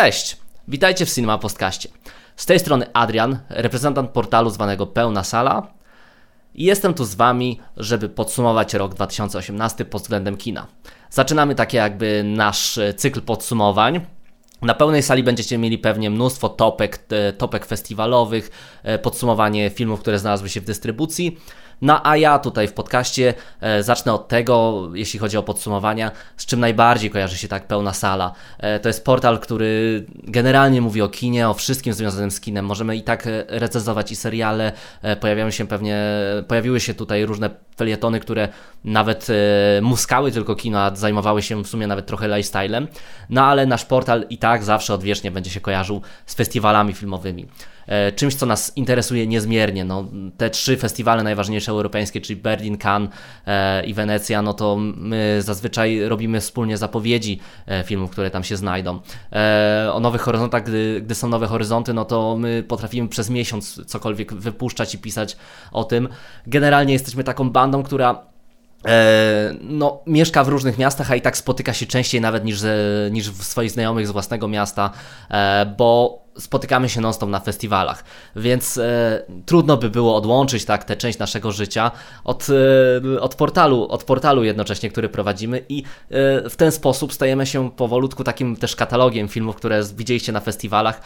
Cześć, witajcie w Cinema Postkaście. Z tej strony Adrian, reprezentant portalu zwanego Pełna Sala i jestem tu z Wami, żeby podsumować rok 2018 pod względem kina. Zaczynamy takie jakby nasz e, cykl podsumowań. Na pełnej sali będziecie mieli pewnie mnóstwo topek, e, topek festiwalowych, e, podsumowanie filmów, które znalazły się w dystrybucji. No a ja tutaj w podcaście e, zacznę od tego, jeśli chodzi o podsumowania, z czym najbardziej kojarzy się tak pełna sala. E, to jest portal, który generalnie mówi o kinie, o wszystkim związanym z kinem. Możemy i tak e, recenzować i seriale, pojawiają się pewnie, pojawiły się tutaj różne felietony, które nawet muskały tylko kino, a zajmowały się w sumie nawet trochę lifestylem. No ale nasz portal i tak zawsze odwiecznie będzie się kojarzył z festiwalami filmowymi. E, czymś, co nas interesuje niezmiernie. No, te trzy festiwale najważniejsze europejskie, czyli Berlin, Cannes e, i Wenecja, no to my zazwyczaj robimy wspólnie zapowiedzi e, filmów, które tam się znajdą. O Nowych Horyzontach, gdy, gdy są Nowe Horyzonty, no to my potrafimy przez miesiąc cokolwiek wypuszczać i pisać o tym. Generalnie jesteśmy taką bandą, która no, mieszka w różnych miastach, a i tak spotyka się częściej nawet niż, niż w swoich znajomych z własnego miasta, bo spotykamy się non-stop na festiwalach, więc e, trudno by było odłączyć tak tę część naszego życia od, e, od, portalu, od portalu jednocześnie, który prowadzimy i e, w ten sposób stajemy się powolutku takim też katalogiem filmów, które widzieliście na festiwalach,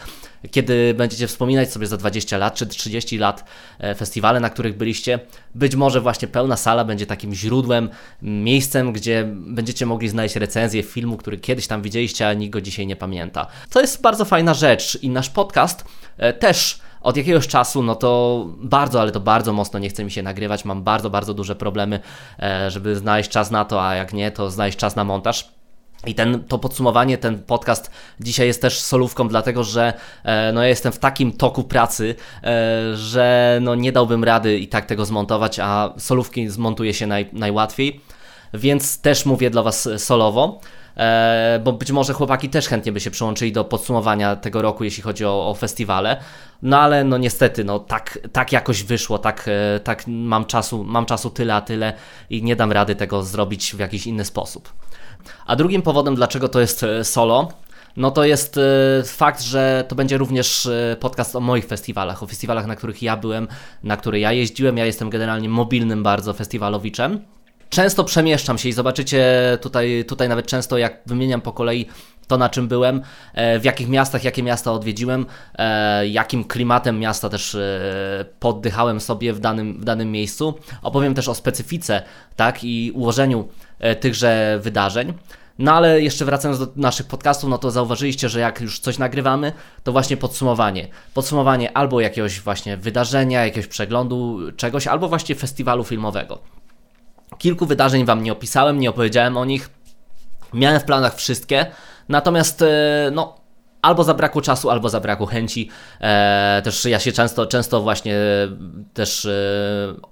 kiedy będziecie wspominać sobie za 20 lat czy 30 lat e, festiwale, na których byliście, być może właśnie pełna sala będzie takim źródłem, miejscem, gdzie będziecie mogli znaleźć recenzję filmu, który kiedyś tam widzieliście, a nikt go dzisiaj nie pamięta. To jest bardzo fajna rzecz i nasz podcast e, też od jakiegoś czasu, no to bardzo, ale to bardzo mocno nie chce mi się nagrywać. Mam bardzo, bardzo duże problemy, e, żeby znaleźć czas na to, a jak nie, to znaleźć czas na montaż. I ten, to podsumowanie, ten podcast dzisiaj jest też solówką, dlatego że e, no, ja jestem w takim toku pracy, że no, nie dałbym rady i tak tego zmontować, a solówki zmontuje się naj, najłatwiej, więc też mówię dla Was solowo. E, bo być może chłopaki też chętnie by się przyłączyli do podsumowania tego roku, jeśli chodzi o, o festiwale. No ale no niestety, no tak, tak jakoś wyszło, tak, e, tak mam, czasu, mam czasu tyle, a tyle i nie dam rady tego zrobić w jakiś inny sposób. A drugim powodem, dlaczego to jest e, solo, no to jest fakt, że to będzie również podcast o moich festiwalach, o festiwalach, na których ja byłem, na które ja jeździłem. Ja jestem generalnie mobilnym bardzo festiwalowiczem. Często przemieszczam się i zobaczycie tutaj, tutaj nawet często jak wymieniam po kolei to na czym byłem, e, w jakich miastach, jakie miasta odwiedziłem, e, jakim klimatem miasta też e, poddychałem sobie w danym, w danym miejscu. Opowiem też o specyfice tak, i ułożeniu tychże wydarzeń. No ale jeszcze wracając do naszych podcastów, no to zauważyliście, że jak już coś nagrywamy, to właśnie podsumowanie. Podsumowanie albo jakiegoś właśnie wydarzenia, jakiegoś przeglądu czegoś, albo właśnie festiwalu filmowego. Kilku wydarzeń Wam nie opisałem, nie opowiedziałem o nich. Miałem w planach wszystkie, natomiast e, no, albo zabrakło czasu, albo zabrakło chęci. E, też ja się często, często właśnie też e,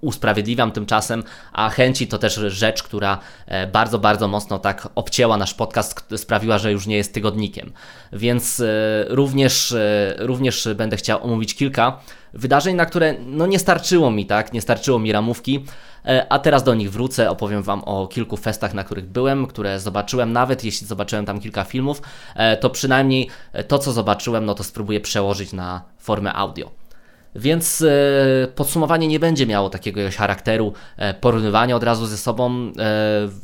usprawiedliwiam tymczasem, a chęci to też rzecz, która e, bardzo, bardzo mocno tak obcięła nasz podcast, sprawiła, że już nie jest tygodnikiem. Więc e, również, e, również będę chciał omówić kilka wydarzeń, na które no nie starczyło mi, tak, nie starczyło mi ramówki. E, a teraz do nich wrócę, opowiem Wam o kilku festach, na których byłem, które zobaczyłem, nawet jeśli zobaczyłem tam kilka filmów, e, to przynajmniej to, co zobaczyłem, no to spróbuję przełożyć na formę audio. Więc e, podsumowanie nie będzie miało takiego charakteru e, porównywania od razu ze sobą e,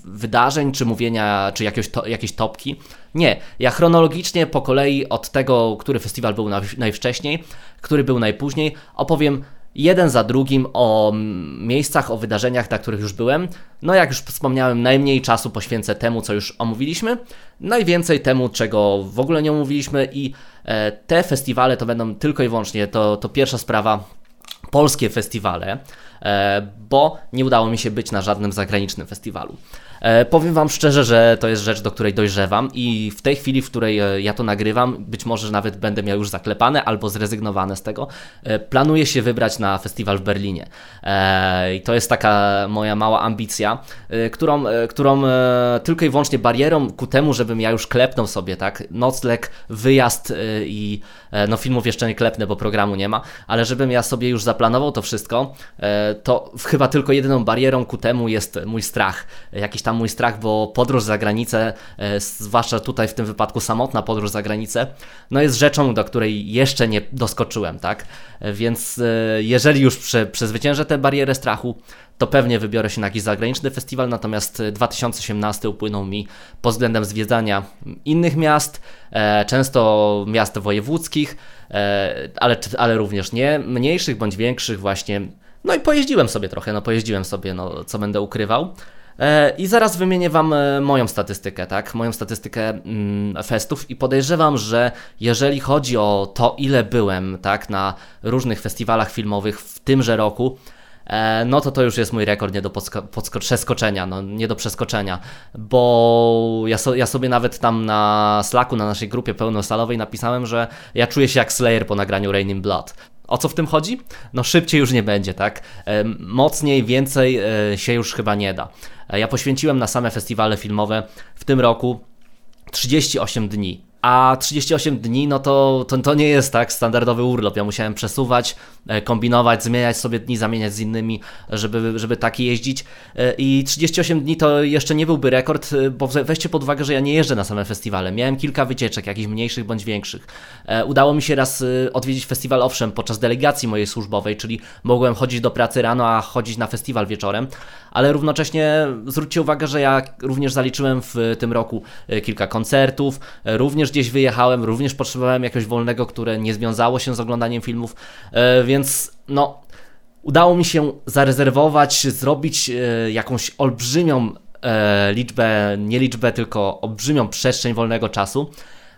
wydarzeń, czy mówienia, czy jakieś, to, jakieś topki. Nie, ja chronologicznie po kolei od tego, który festiwal był najwcześniej, który był najpóźniej, opowiem jeden za drugim o miejscach, o wydarzeniach, na których już byłem. No, jak już wspomniałem, najmniej czasu poświęcę temu, co już omówiliśmy, najwięcej temu, czego w ogóle nie omówiliśmy, i e, te festiwale to będą tylko i wyłącznie to, to pierwsza sprawa. Polskie festiwale, e, bo nie udało mi się być na żadnym zagranicznym festiwalu. E, powiem Wam szczerze, że to jest rzecz, do której dojrzewam i w tej chwili, w której e, ja to nagrywam, być może nawet będę miał już zaklepane albo zrezygnowane z tego, e, planuję się wybrać na festiwal w Berlinie. I to jest taka moja mała ambicja, którą, którą tylko i wyłącznie barierą ku temu, żebym ja już klepnął sobie, tak, nocleg, wyjazd i no filmów jeszcze nie klepnę, bo programu nie ma, ale żebym ja sobie już zaplanował to wszystko, to chyba tylko jedyną barierą ku temu jest mój strach. Jakiś tam mój strach, bo podróż za granicę, zwłaszcza tutaj w tym wypadku samotna podróż za granicę, no jest rzeczą, do której jeszcze nie doskoczyłem, tak? Więc jeżeli już prze, przezwyciężę tę barierę strachu, to pewnie wybiorę się na jakiś zagraniczny festiwal, natomiast 2018 upłynął mi pod względem zwiedzania innych miast, e, często miast wojewódzkich, e, ale, ale również nie mniejszych bądź większych właśnie. No i pojeździłem sobie trochę, no pojeździłem sobie, no co będę ukrywał. E, I zaraz wymienię Wam moją statystykę, tak? Moją statystykę mm, festów i podejrzewam, że jeżeli chodzi o to, ile byłem, tak, na różnych festiwalach filmowych w tymże roku, E, no to to już jest mój rekord nie do przeskoczenia, no nie do przeskoczenia, bo ja, so, ja sobie nawet tam na Slacku, na naszej grupie pełnosalowej napisałem, że ja czuję się jak Slayer po nagraniu Rain in Blood. O co w tym chodzi? No szybciej już nie będzie, tak? E, mocniej, więcej e, się już chyba nie da. Ja poświęciłem na same festiwale filmowe w tym roku 38 dni. A 38 dni, no to, to, to nie jest tak standardowy urlop. Ja musiałem przesuwać, e, kombinować, zmieniać sobie dni, zamieniać z innymi, żeby, żeby taki jeździć. E, I 38 dni to jeszcze nie byłby rekord, e, bo weźcie pod uwagę, że ja nie jeżdżę na same festiwale. Miałem kilka wycieczek, jakichś mniejszych bądź większych. Udało mi się raz odwiedzić festiwal, owszem, podczas delegacji mojej służbowej, czyli mogłem chodzić do pracy rano, a chodzić na festiwal wieczorem, ale równocześnie zwróćcie uwagę, że ja również zaliczyłem w tym roku kilka koncertów, również również gdzieś wyjechałem, również potrzebowałem jakiegoś wolnego, które nie związało się z oglądaniem filmów, e, więc no, udało mi się zarezerwować, zrobić e, jakąś olbrzymią e, liczbę, nie liczbę, tylko olbrzymią przestrzeń wolnego czasu,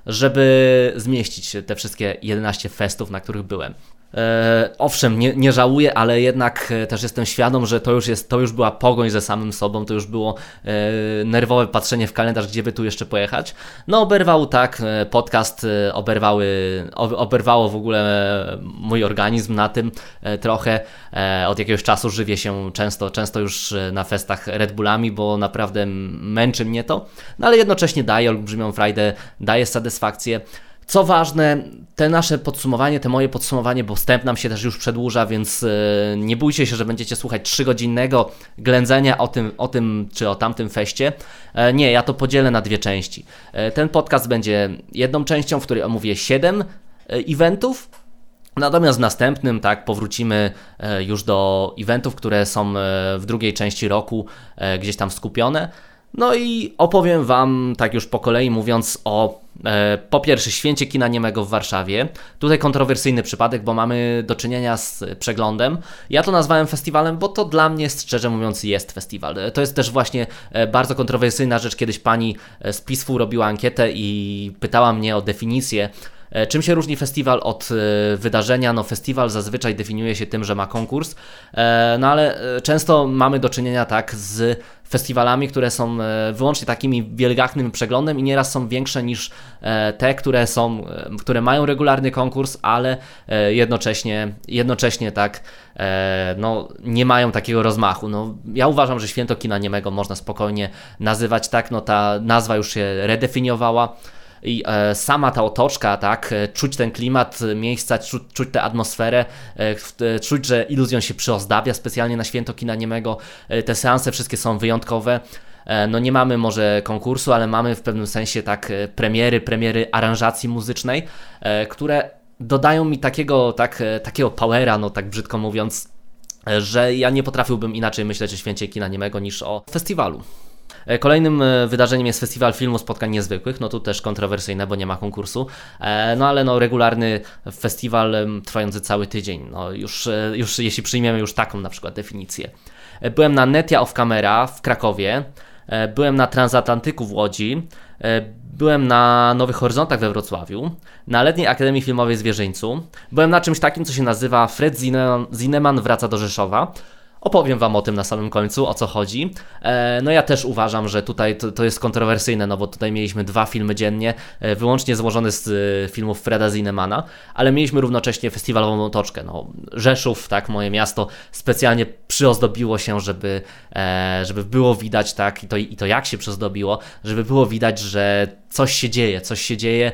żeby zmieścić te wszystkie 11 festów, na których byłem. E, owszem, nie, nie żałuję, ale jednak e, też jestem świadom, że to już, jest, to już była pogoń ze samym sobą, to już było e, nerwowe patrzenie w kalendarz, gdzie by tu jeszcze pojechać. No oberwał tak, podcast oberwały, oberwało w ogóle mój organizm na tym trochę. od jakiegoś czasu żywię się często, często już na festach Red Bullami, bo naprawdę męczy mnie to, no ale jednocześnie daje olbrzymią frajdę, daje satysfakcję. Co ważne, te nasze podsumowanie, te moje podsumowanie, bo wstęp nam się też już przedłuża, więc e, nie bójcie się, że będziecie słuchać trzygodzinnego ględzenia o tym, o tym czy o tamtym feście. E, nie, ja to podzielę na dwie części. E, ten podcast będzie jedną częścią, w której omówię 7 eventów, Natomiast w następnym, tak, powrócimy już do eventów, które są w drugiej części roku gdzieś tam skupione. No i opowiem Wam, tak już po kolei mówiąc, o po pierwsze święcie kina niemego w Warszawie. Tutaj kontrowersyjny przypadek, bo mamy do czynienia z przeglądem. Ja to nazwałem festiwalem, bo to dla mnie, szczerze mówiąc, jest festiwal. To jest też właśnie e, bardzo kontrowersyjna rzecz. Kiedyś pani z PISFU robiła ankietę i pytała mnie o definicję E, czym się różni festiwal od e, wydarzenia? No festiwal zazwyczaj definiuje się tym, że ma konkurs, e, no ale często mamy do czynienia tak z festiwalami, które są wyłącznie takimi wielgachnym przeglądem i nieraz są większe niż te, które są, które mają regularny konkurs, ale jednocześnie, jednocześnie tak no, nie mają takiego rozmachu. No, ja uważam, że Święto Kina Niemego można spokojnie nazywać tak, no ta nazwa już się redefiniowała i e, sama ta otoczka, tak, e, czuć ten klimat miejsca, czuć, czuć tę atmosferę, e, czuć, że iluzjon się przyozdabia specjalnie na święto kina niemego. Te seanse wszystkie są wyjątkowe. No nie mamy może konkursu, ale mamy w pewnym sensie tak premiery, premiery aranżacji muzycznej, które dodają mi takiego, tak, takiego powera, no tak brzydko mówiąc, że ja nie potrafiłbym inaczej myśleć o święcie kina niemego niż o festiwalu. E, kolejnym e, wydarzeniem jest Festiwal Filmu Spotkań Niezwykłych, no tu też kontrowersyjne, bo nie ma konkursu, e, no ale no regularny festiwal trwający cały tydzień, no już, już jeśli przyjmiemy już taką na przykład definicję. Byłem na Netia of Camera w Krakowie, byłem na Transatlantyku w Łodzi, byłem na Nowych Horyzontach we Wrocławiu, na Letniej Akademii Filmowej w Zwierzyńcu, byłem na czymś takim, co się nazywa Fred Zineman wraca do Rzeszowa, Opowiem Wam o tym na samym końcu, o co chodzi. E, no ja też uważam, że tutaj to, to, jest kontrowersyjne, no bo tutaj mieliśmy dwa filmy dziennie, e, wyłącznie złożone z e, filmów Freda Zinemana, ale mieliśmy równocześnie festiwalową otoczkę. No, Rzeszów, tak, moje miasto, specjalnie przyozdobiło się, żeby, żeby było widać, tak, i to, i to jak się przyozdobiło, żeby było widać, że coś się dzieje, coś się dzieje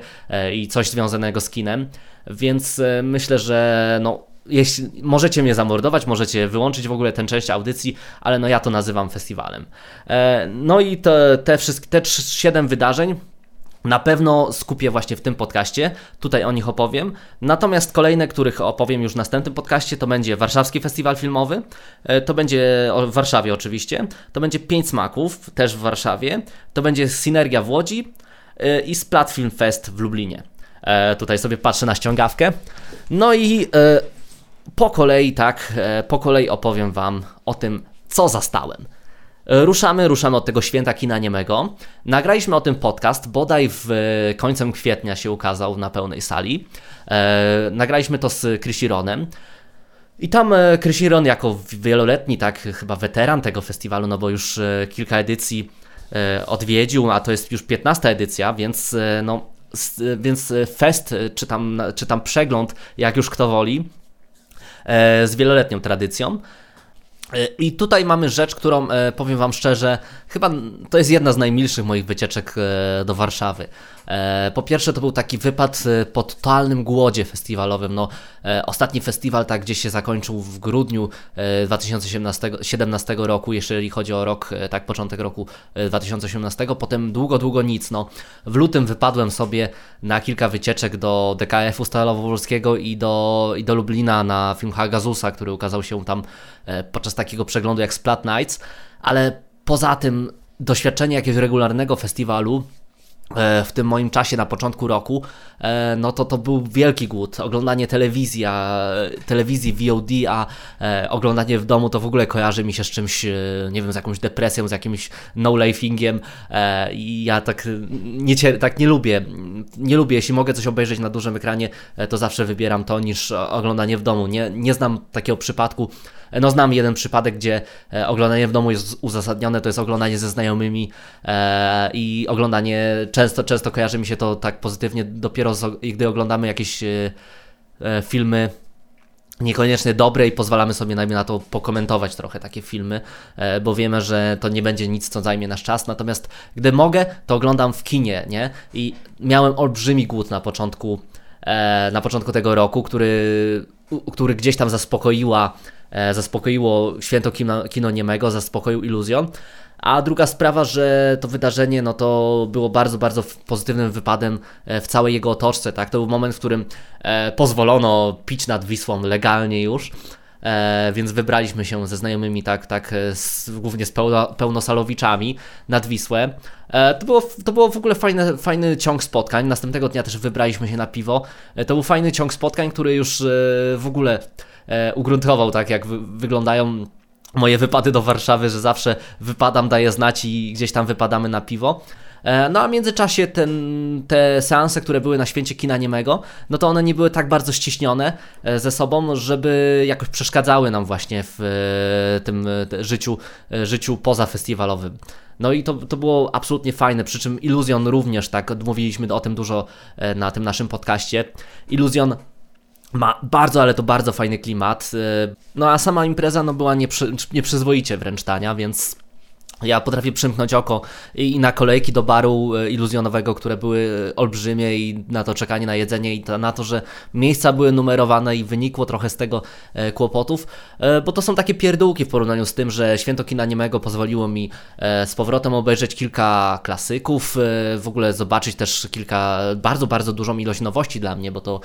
i coś związanego z kinem, więc myślę, że no jeśli możecie mnie zamordować, możecie wyłączyć w ogóle tę część audycji, ale no ja to nazywam festiwalem. E, no i te, te wszystkie, te 7 wydarzeń na pewno skupię właśnie w tym podcaście, tutaj o nich opowiem. Natomiast kolejne, których opowiem już w następnym podcaście, to będzie Warszawski Festiwal Filmowy, e, to będzie w Warszawie oczywiście, to będzie Pięć Smaków, też w Warszawie, to będzie Synergia w Łodzi e, i Splat Film Fest w Lublinie. Tutaj sobie patrzę na ściągawkę. No i po kolei, tak, po kolei opowiem Wam o tym, co zastałem. Ruszamy, ruszamy od tego święta kina niemego. Nagraliśmy o tym podcast, bodaj w e, końcem kwietnia się ukazał na pełnej sali. E, nagraliśmy to z Krisironem. I tam e, Krisiron jako wieloletni, tak chyba weteran tego festiwalu, no bo już e, kilka edycji e, odwiedził, a to jest już 15 edycja, więc e, no, więc fest, czy tam, czy tam przegląd, jak już kto woli, z wieloletnią tradycją. E, I tutaj mamy rzecz, którą e, powiem Wam szczerze, chyba to jest jedna z najmilszych moich wycieczek e, do Warszawy. E, po pierwsze, to był taki wypad e, po totalnym głodzie festiwalowym. No, e, ostatni festiwal tak gdzieś się zakończył w grudniu 2017 roku, jeżeli chodzi o rok, tak początek roku 2018. Potem długo, długo nic. No, w lutym wypadłem sobie na kilka wycieczek do DKF-u Stalowo-Wolskiego i do, i do Lublina na film Hagazusa, który ukazał się tam podczas takiego przeglądu jak Splat Nights, ale poza tym doświadczenie jakiegoś regularnego festiwalu w tym moim czasie na początku roku, e, no to to był wielki głód. Oglądanie telewizji, a, telewizji VOD, a e, oglądanie w domu to w ogóle kojarzy mi się z czymś, nie wiem, z jakąś depresją, z jakimś no-lifingiem i ja tak nie, tak nie lubię. Nie lubię, jeśli mogę coś obejrzeć na dużym ekranie, to zawsze wybieram to niż oglądanie w domu. Nie, nie znam takiego przypadku, no znam jeden przypadek, gdzie e, oglądanie w domu jest uzasadnione, to jest oglądanie ze znajomymi e, i oglądanie, często, często kojarzy mi się to tak pozytywnie dopiero z, gdy oglądamy jakieś e, filmy niekoniecznie dobre i pozwalamy sobie na to pokomentować trochę takie filmy, bo wiemy, że to nie będzie nic, co zajmie nasz czas. Natomiast gdy mogę, to oglądam w kinie, nie? I miałem olbrzymi głód na początku, na początku tego roku, który, który gdzieś tam zaspokoiła E, zaspokoiło święto kino, kino niemego, zaspokoił iluzjon. A druga sprawa, że to wydarzenie no to było bardzo, bardzo pozytywnym wypadem e, w całej jego otoczce. Tak? To był moment, w którym e, pozwolono pić nad Wisłą legalnie już. E, więc wybraliśmy się ze znajomymi, tak, tak z, głównie z pełno, pełnosalowiczami nad Wisłę. E, to, było, to było w ogóle fajny, fajny ciąg spotkań. Następnego dnia też wybraliśmy się na piwo. E, to był fajny ciąg spotkań, który już w ogóle e, ugruntował, tak jak wy, wyglądają moje wypady do Warszawy, że zawsze wypadam, daję znać i gdzieś tam wypadamy na piwo. E, no a w międzyczasie ten, te seanse, które były na święcie kina niemego, no to one nie były tak bardzo ściśnione e, ze sobą, żeby jakoś przeszkadzały nam właśnie w e, tym życiu, życiu pozafestiwalowym. No i to, to było absolutnie fajne, przy czym Illusion również, tak, mówiliśmy o tym dużo na tym naszym podcaście. Illusion ma bardzo, ale to bardzo fajny klimat. Y, no a sama impreza no, była nieprzy, nieprzyzwoicie wręcz tania, więc ja potrafię przymknąć oko i na kolejki do baru e, iluzjonowego, które były olbrzymie i na to czekanie na jedzenie i na to, że miejsca były numerowane i wynikło trochę z tego e, kłopotów, e, bo to są takie pierdółki w porównaniu z tym, że Święto Kina Niemego pozwoliło mi z powrotem obejrzeć kilka klasyków, w ogóle zobaczyć też kilka, bardzo, bardzo dużą ilość nowości dla mnie, bo to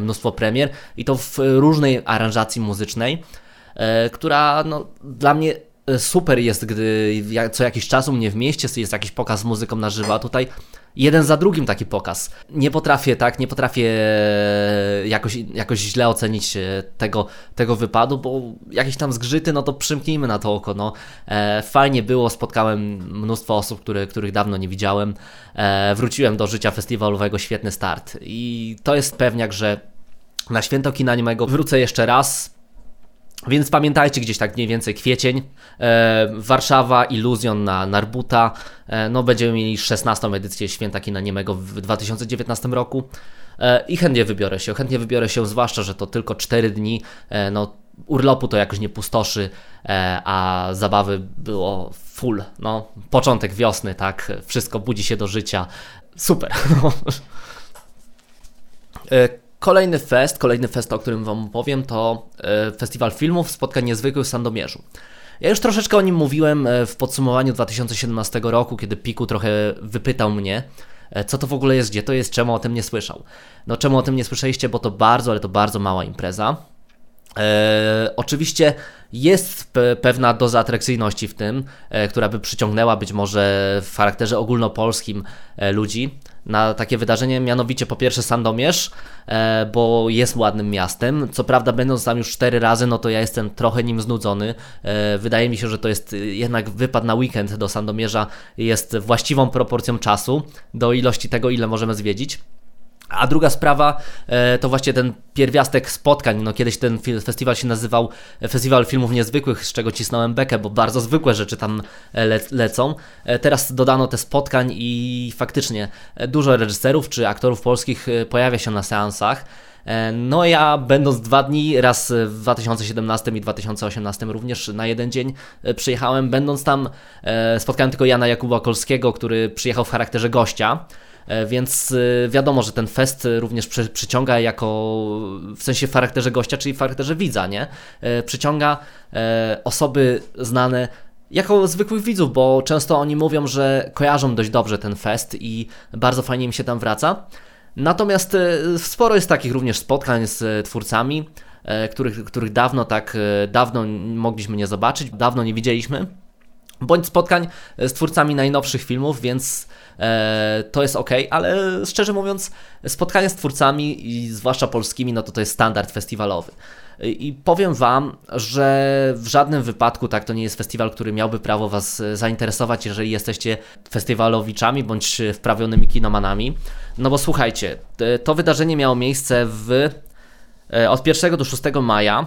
mnóstwo premier i to w różnej aranżacji muzycznej, która no, dla mnie E, super jest, gdy co jakiś czas u mnie w mieście jest jakiś pokaz z muzyką na żywo, a tutaj jeden za drugim taki pokaz. Nie potrafię, tak, nie potrafię jakoś, jakoś źle ocenić e, tego, tego wypadu, bo jakieś tam zgrzyty, no to przymknijmy na to oko, no. E, fajnie było, spotkałem mnóstwo osób, które, których dawno nie widziałem. E, wróciłem do życia festiwalowego, świetny start. I to jest pewniak, że na święto kina niemego wrócę jeszcze raz, więc pamiętajcie gdzieś tak mniej więcej kwiecień, e, Warszawa, Iluzjon na Narbuta, e, no będziemy mieli 16. edycję Święta Kina Niemego w 2019 roku e, i chętnie wybiorę się, chętnie wybiorę się, zwłaszcza, że to tylko 4 dni, e, no urlopu to jakoś nie pustoszy, e, a zabawy było full, no początek wiosny, tak, wszystko budzi się do życia, super. Kolejny fest, kolejny fest, o którym Wam powiem, to e, Festiwal Filmów Spotkań Niezwykłych w Sandomierzu. Ja już troszeczkę o nim mówiłem e, w podsumowaniu 2017 roku, kiedy Piku trochę wypytał mnie, e, co to w ogóle jest, gdzie to jest, czemu o tym nie słyszał. No czemu o tym nie słyszeliście, bo to bardzo, ale to bardzo mała impreza. E, oczywiście jest pe pewna doza atrakcyjności w tym, e, która by przyciągnęła być może w charakterze ogólnopolskim e, ludzi na takie wydarzenie, mianowicie po pierwsze Sandomierz, e, bo jest ładnym miastem. Co prawda, będąc tam już cztery razy, no to ja jestem trochę nim znudzony. E, wydaje mi się, że to jest jednak wypad na weekend do Sandomierza jest właściwą proporcją czasu do ilości tego, ile możemy zwiedzić. A druga sprawa e, to właśnie ten pierwiastek spotkań. No kiedyś ten festiwal się nazywał Festiwal Filmów Niezwykłych, z czego cisnąłem bekę, bo bardzo zwykłe rzeczy tam e, le lecą. E, teraz dodano te spotkań i faktycznie dużo reżyserów czy aktorów polskich pojawia się na seansach. No ja będąc dwa dni, raz w 2017 i 2018 również na jeden dzień przyjechałem, będąc tam spotkałem tylko Jana Jakuba Kolskiego, który przyjechał w charakterze gościa. E, więc e, wiadomo, że ten fest również przy, przyciąga jako w sensie w charakterze gościa, czyli w charakterze widza, nie? E, przyciąga osoby znane jako zwykłych widzów, bo często oni mówią, że kojarzą dość dobrze ten fest i bardzo fajnie im się tam wraca. Natomiast sporo jest takich również spotkań z twórcami, których, których dawno tak dawno mogliśmy nie zobaczyć, dawno nie widzieliśmy bądź spotkań z twórcami najnowszych filmów, więc e, to jest ok, ale szczerze mówiąc, spotkania z twórcami i zwłaszcza polskimi, no to to jest standard festiwalowy. I powiem Wam, że w żadnym wypadku tak to nie jest festiwal, który miałby prawo Was zainteresować, jeżeli jesteście festiwalowiczami bądź wprawionymi kinomanami. No bo słuchajcie, to wydarzenie miało miejsce w, e, od 1 do 6 maja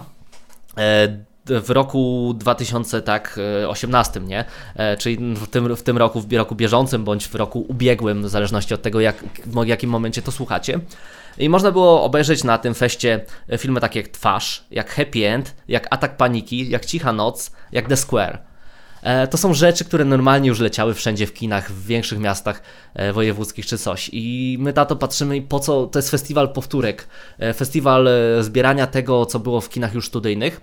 e, w roku 2018, nie? E, czyli w tym, w tym roku, w roku bieżącym, bądź w roku ubiegłym, w zależności od tego, jak, w jakim momencie to słuchacie. I można było obejrzeć na tym feście filmy takie jak Twarz, jak Happy End, jak Atak Paniki, jak Cicha Noc, jak The Square. E, to są rzeczy, które normalnie już leciały wszędzie w kinach, w większych miastach e, wojewódzkich czy coś. I my na to patrzymy po co? To jest festiwal powtórek. Festiwal zbierania tego, co było w kinach już studyjnych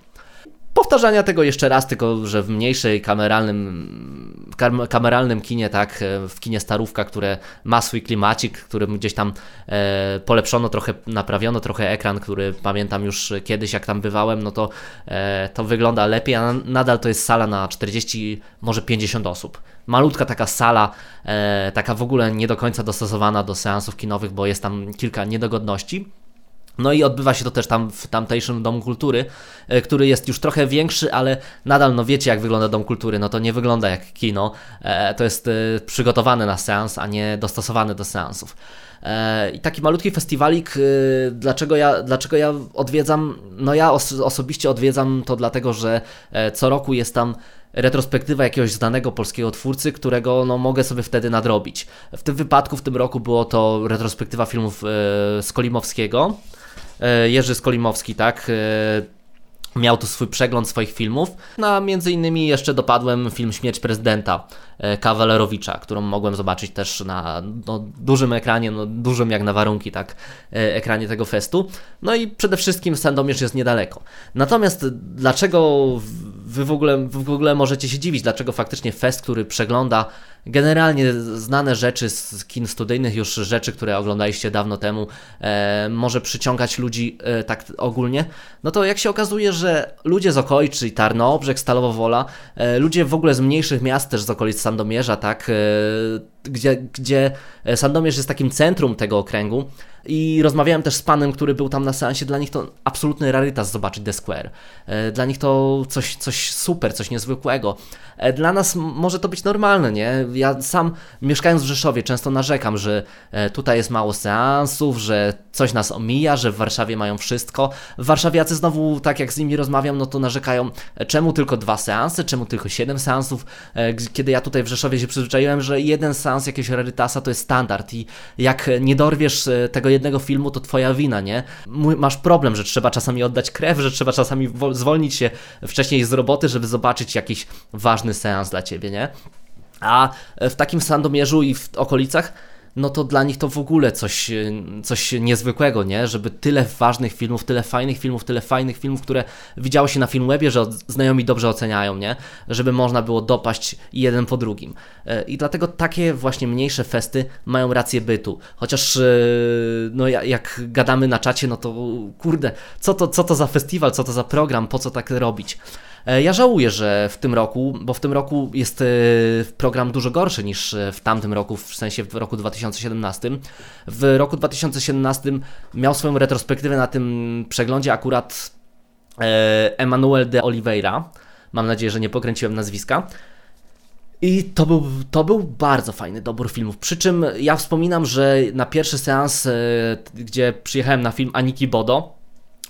powtarzania tego jeszcze raz, tylko że w mniejszej kameralnym, kameralnym kinie, tak, e, w kinie Starówka, które ma swój klimacik, którym gdzieś tam e, polepszono trochę, naprawiono trochę ekran, który pamiętam już kiedyś, jak tam bywałem, no to e, to wygląda lepiej, a nadal to jest sala na 40, może 50 osób. Malutka taka sala, e, taka w ogóle nie do końca dostosowana do seansów kinowych, bo jest tam kilka niedogodności. No i odbywa się to też tam w tamtejszym Domu Kultury, e, który jest już trochę większy, ale nadal no wiecie jak wygląda Dom Kultury, no to nie wygląda jak kino, e, to jest e, przygotowane na seans, a nie dostosowane do seansów. I taki malutki festiwalik, dlaczego ja, dlaczego ja odwiedzam? No ja osobiście odwiedzam to dlatego, że co roku jest tam retrospektywa jakiegoś znanego polskiego twórcy, którego no, mogę sobie wtedy nadrobić. W tym wypadku, w tym roku było to retrospektywa filmów Skolimowskiego. E, Jerzy Skolimowski, tak? E, miał tu swój przegląd swoich filmów. No, między innymi jeszcze dopadłem film Śmierć prezydenta e, Kawalerowicza, którą mogłem zobaczyć też na no, dużym ekranie, no, dużym jak na warunki, tak, ekranie tego festu. No i przede wszystkim Sandomierz jest niedaleko. Natomiast dlaczego wy w ogóle, wy w ogóle możecie się dziwić, dlaczego faktycznie fest, który przegląda generalnie znane rzeczy z kin studyjnych, już rzeczy, które oglądaliście dawno temu, e, może przyciągać ludzi e, tak ogólnie, no to jak się okazuje, że ludzie z okolic, czyli Tarnobrzeg, Stalowo Wola, e, ludzie w ogóle z mniejszych miast, też z okolic Sandomierza, tak, e, gdzie, gdzie Sandomierz jest takim centrum tego okręgu, i rozmawiałem też z panem, który był tam na seansie. Dla nich to absolutny rarytas zobaczyć The Square. E, dla nich to coś, coś super, coś niezwykłego. E, dla nas może to być normalne, nie? Ja sam mieszkając w Rzeszowie często narzekam, że e, tutaj jest mało seansów, że coś nas omija, że w Warszawie mają wszystko. Warszawiacy znowu, tak jak z nimi rozmawiam, no to narzekają, czemu tylko dwa seansy, czemu tylko siedem seansów, kiedy ja tutaj w Rzeszowie się przyzwyczaiłem, że jeden seans jakiegoś rarytasa to jest standard i jak nie dorwiesz tego jednego filmu, to twoja wina, nie? Masz problem, że trzeba czasami oddać krew, że trzeba czasami zwolnić się wcześniej z roboty, żeby zobaczyć jakiś ważny seans dla ciebie, nie? A w takim Sandomierzu i w okolicach no to dla nich to w ogóle coś, coś niezwykłego, nie? Żeby tyle ważnych filmów, tyle fajnych filmów, tyle fajnych filmów, które widziało się na Filmwebie, że znajomi dobrze oceniają, nie? Żeby można było dopaść jeden po drugim. E, I dlatego takie właśnie mniejsze festy mają rację bytu. Chociaż e, no jak gadamy na czacie, no to kurde, co to, co to za festiwal, co to za program, po co tak robić? E, ja żałuję, że w tym roku, bo w tym roku jest e, program dużo gorszy niż e, w tamtym roku, w sensie w roku 2017. W roku 2017 miał swoją retrospektywę na tym przeglądzie akurat Emanuel de Oliveira. Mam nadzieję, że nie pokręciłem nazwiska. I to był, to był bardzo fajny dobór filmów. Przy czym ja wspominam, że na pierwszy seans, gdzie przyjechałem na film Aniki Bodo,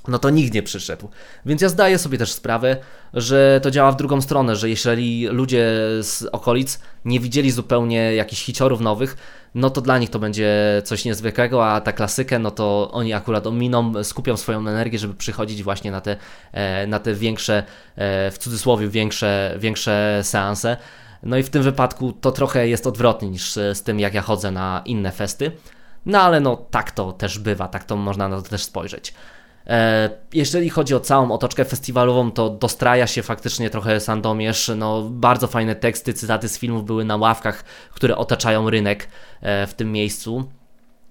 no to nikt nie przyszedł. Więc ja zdaję sobie też sprawę, że to działa w drugą stronę, że jeżeli ludzie z okolic nie widzieli zupełnie jakichś hiciorów nowych, no to dla nich to będzie coś niezwykłego, a ta klasykę, no to oni akurat ominą, skupią swoją energię, żeby przychodzić właśnie na te, e, na te większe, e, w cudzysłowie większe, większe seanse. No i w tym wypadku to trochę jest odwrotnie niż z tym, jak ja chodzę na inne festy. No ale no tak to też bywa, tak to można na to też spojrzeć. E, jeżeli chodzi o całą otoczkę festiwalową, to dostraja się faktycznie trochę Sandomierz. No, bardzo fajne teksty, cytaty z filmów były na ławkach, które otaczają rynek e, w tym miejscu.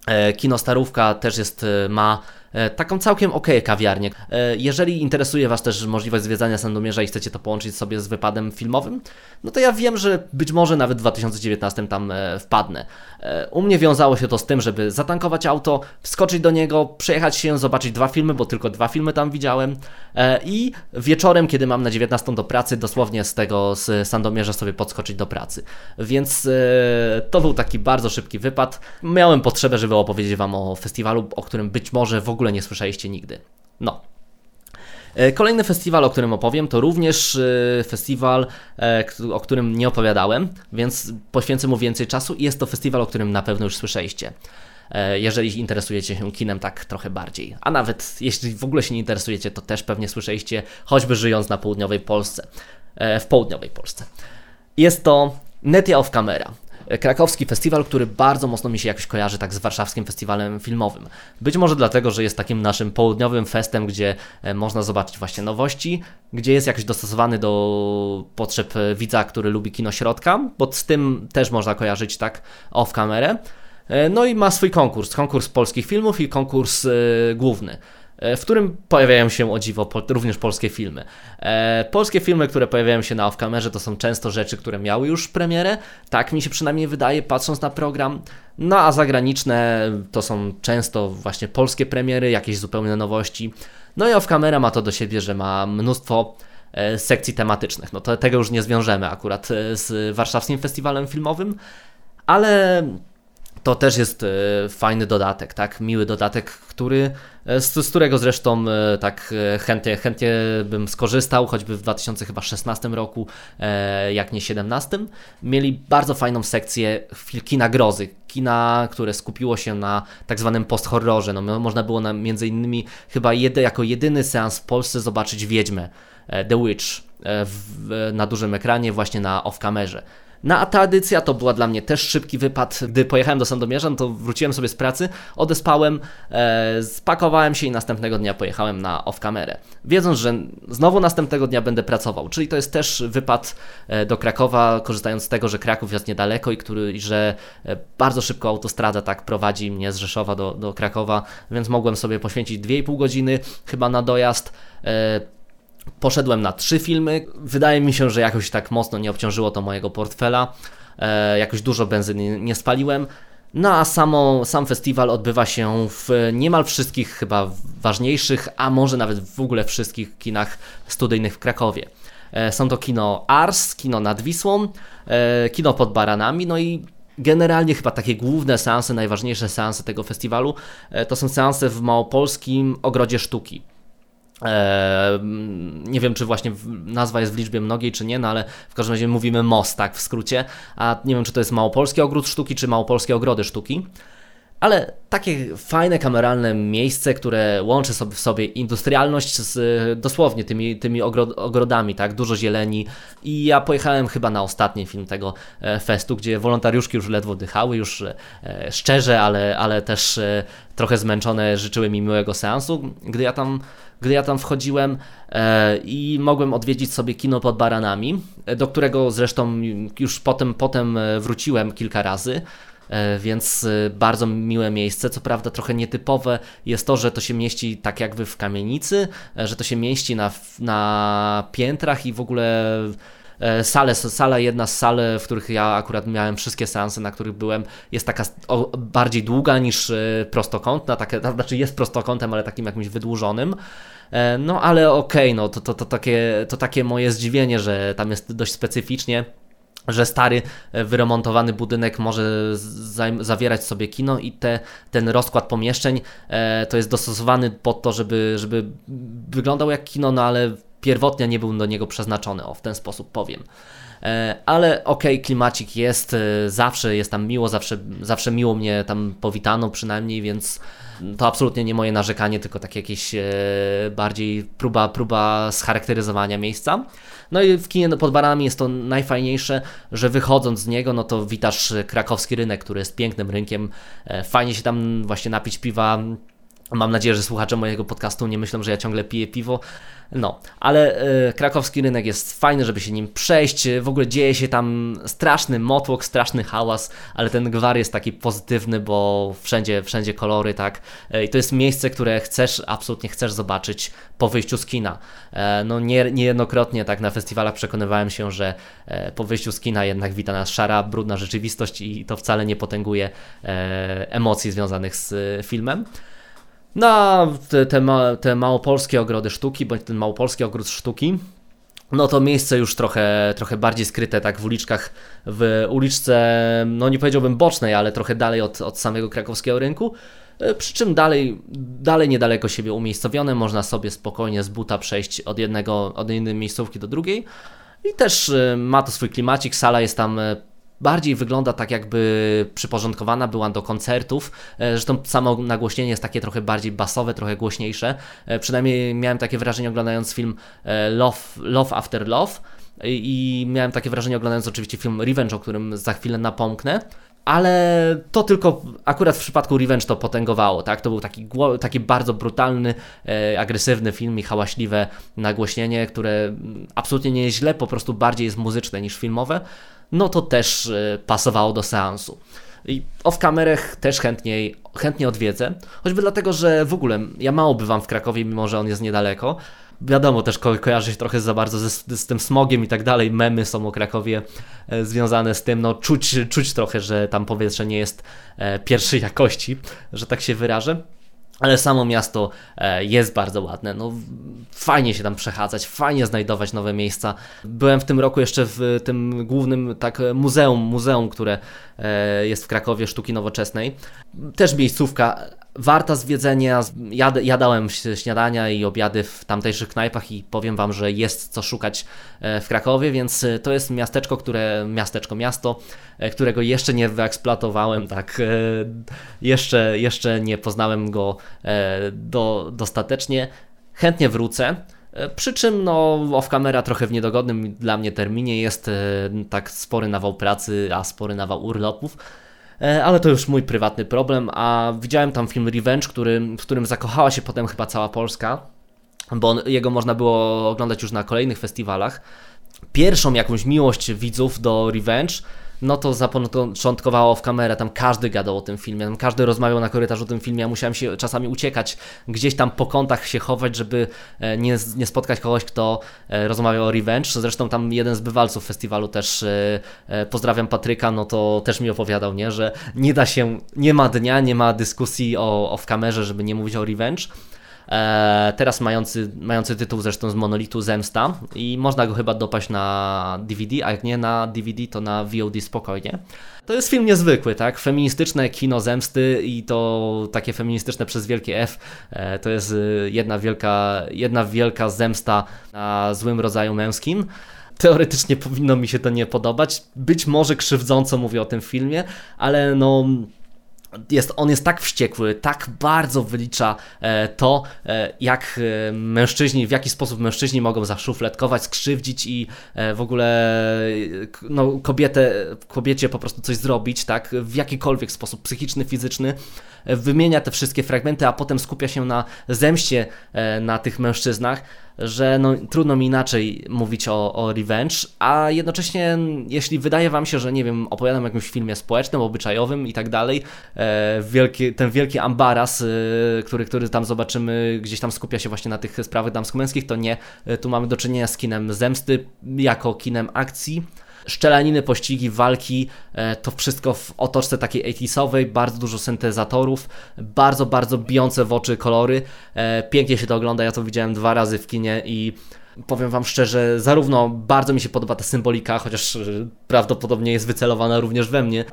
E, kino Starówka też jest, ma taką całkiem ok kawiarnię. E, jeżeli interesuje Was też możliwość zwiedzania Sandomierza i chcecie to połączyć sobie z wypadem filmowym, no to ja wiem, że być może nawet w 2019 tam e, wpadnę. U mnie wiązało się to z tym, żeby zatankować auto, wskoczyć do niego, przejechać się, zobaczyć dwa filmy, bo tylko dwa filmy tam widziałem i wieczorem, kiedy mam na 19 do pracy, dosłownie z tego z Sandomierza sobie podskoczyć do pracy. Więc to był taki bardzo szybki wypad. Miałem potrzebę, żeby opowiedzieć Wam o festiwalu, o którym być może w ogóle ogóle nie słyszeliście nigdy. No. E, kolejny festiwal, o którym opowiem, to również e, festiwal, e, o którym nie opowiadałem, więc poświęcę mu więcej czasu. Jest to festiwal, o którym na pewno już słyszeliście. Jeżeli interesujecie się kinem tak trochę bardziej, a nawet jeśli w ogóle się nie interesujecie, to też pewnie słyszeliście, choćby żyjąc na południowej Polsce, w południowej Polsce. Jest to Netia of Camera krakowski festiwal, który bardzo mocno mi się jakoś kojarzy tak z warszawskim festiwalem filmowym. Być może dlatego, że jest takim naszym południowym festem, gdzie e, można zobaczyć właśnie nowości, gdzie jest jakoś dostosowany do potrzeb e, widza, który lubi kino środka, bo z tym też można kojarzyć tak off kamerę. E, no i ma swój konkurs, konkurs polskich filmów i konkurs główny. E, w którym pojawiają się o dziwo również polskie filmy. E, polskie filmy, które pojawiają się na off-kamerze, to są często rzeczy, które miały już premierę, tak mi się przynajmniej wydaje, patrząc na program. No a zagraniczne to są często właśnie polskie premiery, jakieś zupełne nowości. No i off-camera ma to do siebie, że ma mnóstwo e, sekcji tematycznych. No to tego już nie zwiążemy akurat z warszawskim festiwalem filmowym, ale to też jest e, fajny dodatek, tak? Miły dodatek, który, e, z, z którego zresztą e, tak chętnie, chętnie bym skorzystał, choćby w 2016 roku, jak nie 17. Mieli bardzo fajną sekcję kina grozy, kina, które skupiło się na tak zwanym post-horrorze. No, można było na, między innymi chyba jedy, jako jedyny seans w Polsce zobaczyć Wiedźmę, The Witch, w, na dużym ekranie, właśnie na off-kamerze. No a ta edycja to była dla mnie też szybki wypad. Gdy pojechałem do Sandomierza, no to wróciłem sobie z pracy, odespałem, e, spakowałem się i następnego dnia pojechałem na off-kamerę. Wiedząc, że znowu następnego dnia będę pracował. Czyli to jest też wypad e, do Krakowa, korzystając z tego, że Kraków jest niedaleko i który, że e, bardzo szybko autostrada tak prowadzi mnie z Rzeszowa do, do Krakowa, więc mogłem sobie poświęcić 2,5 godziny chyba na dojazd. E, Poszedłem na trzy filmy. Wydaje mi się, że jakoś tak mocno nie obciążyło to mojego portfela. E, jakoś dużo benzyny nie spaliłem. No a samo, sam festiwal odbywa się w niemal wszystkich chyba ważniejszych, a może nawet w ogóle wszystkich kinach studyjnych w Krakowie. E, są to kino Ars, kino nad Wisłą, e, kino pod Baranami, no i generalnie chyba takie główne seanse, najważniejsze seanse tego festiwalu e, to są seanse w Małopolskim Ogrodzie Sztuki. Eee, nie wiem, czy właśnie nazwa jest w liczbie mnogiej, czy nie, no ale w każdym razie mówimy most, tak w skrócie. A nie wiem, czy to jest Małopolski Ogród Sztuki, czy Małopolskie Ogrody Sztuki. Ale takie fajne kameralne miejsce, które łączy sobie w sobie industrialność z dosłownie tymi, tymi ogrodami, tak, dużo zieleni i ja pojechałem chyba na ostatni film tego e, festu, gdzie wolontariuszki już ledwo dychały, już e, szczerze, ale, ale też e, trochę zmęczone życzyły mi miłego seansu, gdy ja tam gdy ja tam wchodziłem i mogłem odwiedzić sobie kino pod baranami, do którego zresztą już potem, potem wróciłem kilka razy. E, więc e, bardzo miłe miejsce. Co prawda trochę nietypowe jest to, że to się mieści tak jakby w kamienicy, e, że to się mieści na, na piętrach i w ogóle sale, sala, jedna z sal, w których ja akurat miałem wszystkie seanse, na których byłem, jest taka bardziej długa niż prostokątna, takie, znaczy jest prostokątem, ale takim jakimś wydłużonym. No ale okej, okay, no to, to, to, takie, to takie moje zdziwienie, że tam jest dość specyficznie że stary, e, wyremontowany budynek może zawierać sobie kino i te, ten rozkład pomieszczeń e, to jest dostosowany pod to, żeby, żeby wyglądał jak kino, no ale pierwotnie nie był do niego przeznaczony, o w ten sposób powiem. E, ale okej, okay, klimacik jest, e, zawsze jest tam miło, zawsze, zawsze miło mnie tam powitano przynajmniej, więc to absolutnie nie moje narzekanie, tylko tak jakieś e, bardziej próba, próba scharakteryzowania miejsca. No i w kinie pod barami jest to najfajniejsze, że wychodząc z niego, no to witasz krakowski rynek, który jest pięknym rynkiem. Fajnie się tam właśnie napić piwa. Mam nadzieję, że słuchacze mojego podcastu nie myślą, że ja ciągle piję piwo. No, ale y, krakowski rynek jest fajny, żeby się nim przejść. W ogóle dzieje się tam straszny motłok, straszny hałas, ale ten gwar jest taki pozytywny, bo wszędzie, wszędzie kolory, tak. Y, I to jest miejsce, które chcesz, absolutnie chcesz zobaczyć po wyjściu z kina. Y, no, nie, niejednokrotnie tak na festiwalach przekonywałem się, że po wyjściu z kina jednak wita nas szara, brudna rzeczywistość i to wcale nie potęguje emocji związanych z filmem. Na te, te, ma, te małopolskie ogrody sztuki, bądź ten małopolski ogród sztuki, no to miejsce już trochę, trochę bardziej skryte, tak w uliczkach, w uliczce, no nie powiedziałbym bocznej, ale trochę dalej od, od samego krakowskiego rynku. E, przy czym dalej, dalej niedaleko siebie umiejscowione, można sobie spokojnie z buta przejść od jednego, od jednej miejscówki do drugiej. I też e, ma to swój klimacik, sala jest tam e, bardziej wygląda tak jakby przyporządkowana była do koncertów. E, zresztą samo nagłośnienie jest takie trochę bardziej basowe, trochę głośniejsze. E, przynajmniej miałem takie wrażenie oglądając film e, Love, Love After Love i miałem takie wrażenie oglądając oczywiście film Revenge, o którym za chwilę napomknę. Ale to tylko akurat w przypadku Revenge to potęgowało, tak? To był taki, taki bardzo brutalny, e, agresywny film i hałaśliwe nagłośnienie, które absolutnie nie jest źle, po prostu bardziej jest muzyczne niż filmowe no to też e, pasowało do seansu. I off-kamerach też chętnie, chętnie odwiedzę, choćby dlatego, że w ogóle ja mało bywam w Krakowie, mimo że on jest niedaleko. Wiadomo, też ko kojarzy się trochę za bardzo ze, z tym smogiem i tak dalej. Memy są o Krakowie e, związane z tym. No, czuć, czuć trochę, że tam powietrze nie jest e, pierwszej jakości, że tak się wyrażę. Ale samo miasto e, jest bardzo ładne. No, fajnie się tam przechadzać, fajnie znajdować nowe miejsca. Byłem w tym roku jeszcze w tym głównym tak muzeum, muzeum, które e, jest w Krakowie Sztuki Nowoczesnej. Też miejscówka warta zwiedzenia. Jad, jadałem śniadania i obiady w tamtejszych knajpach i powiem Wam, że jest co szukać e, w Krakowie, więc to jest miasteczko, które, miasteczko, miasto, którego jeszcze nie wyeksploatowałem, tak, jeszcze, jeszcze nie poznałem go E, do, dostatecznie. Chętnie wrócę. E, przy czym no, off-camera trochę w niedogodnym dla mnie terminie jest e, tak spory nawał pracy, a spory nawał urlopów. Ale to już mój prywatny problem, a widziałem tam film Revenge, który, w którym zakochała się potem chyba cała Polska, bo on, jego można było oglądać już na kolejnych festiwalach. Pierwszą jakąś miłość widzów do Revenge no to zapoczątkowało w kamerę, tam każdy gadał o tym filmie, tam każdy rozmawiał na korytarzu o tym filmie, ja musiałem się czasami uciekać, gdzieś tam po kątach się chować, żeby e, nie, nie spotkać kogoś, kto e, rozmawiał o Revenge, zresztą tam jeden z bywalców festiwalu też, e, pozdrawiam Patryka, no to też mi opowiadał, nie, że nie da się, nie ma dnia, nie ma dyskusji o, o w kamerze, żeby nie mówić o Revenge, teraz mający, mający tytuł zresztą z Monolitu Zemsta i można go chyba dopaść na DVD, a jak nie na DVD, to na VOD spokojnie. To jest film niezwykły, tak? Feministyczne kino zemsty i to takie feministyczne przez wielkie F. E, to jest y, jedna wielka, jedna wielka zemsta na złym rodzaju męskim. Teoretycznie powinno mi się to nie podobać. Być może krzywdząco mówię o tym filmie, ale no jest, on jest tak wściekły, tak bardzo wylicza e, to, e, jak e, mężczyźni, w jaki sposób mężczyźni mogą zaszufletkować, skrzywdzić i w ogóle no, kobietę, kobiecie po prostu coś zrobić, tak, w jakikolwiek sposób, psychiczny, fizyczny, wymienia te wszystkie fragmenty, a potem skupia się na zemście na tych mężczyznach że no, trudno mi inaczej mówić o, o revenge, a jednocześnie jeśli wydaje wam się, że nie wiem, opowiadam o jakimś filmie społecznym, obyczajowym i tak dalej, e, ten wielki ambaras, e, który, który tam zobaczymy, gdzieś tam skupia się właśnie na tych sprawach damsko-męskich, to nie, e, tu mamy do czynienia z kinem zemsty jako kinem akcji, szczelaniny, pościgi, walki, e, to wszystko w otoczce takiej 80 bardzo dużo syntezatorów, bardzo, bardzo bijące w oczy kolory. E, pięknie się to ogląda, ja to widziałem dwa razy w kinie i powiem Wam szczerze, zarówno bardzo mi się podoba ta symbolika, chociaż e, prawdopodobnie jest wycelowana również we mnie,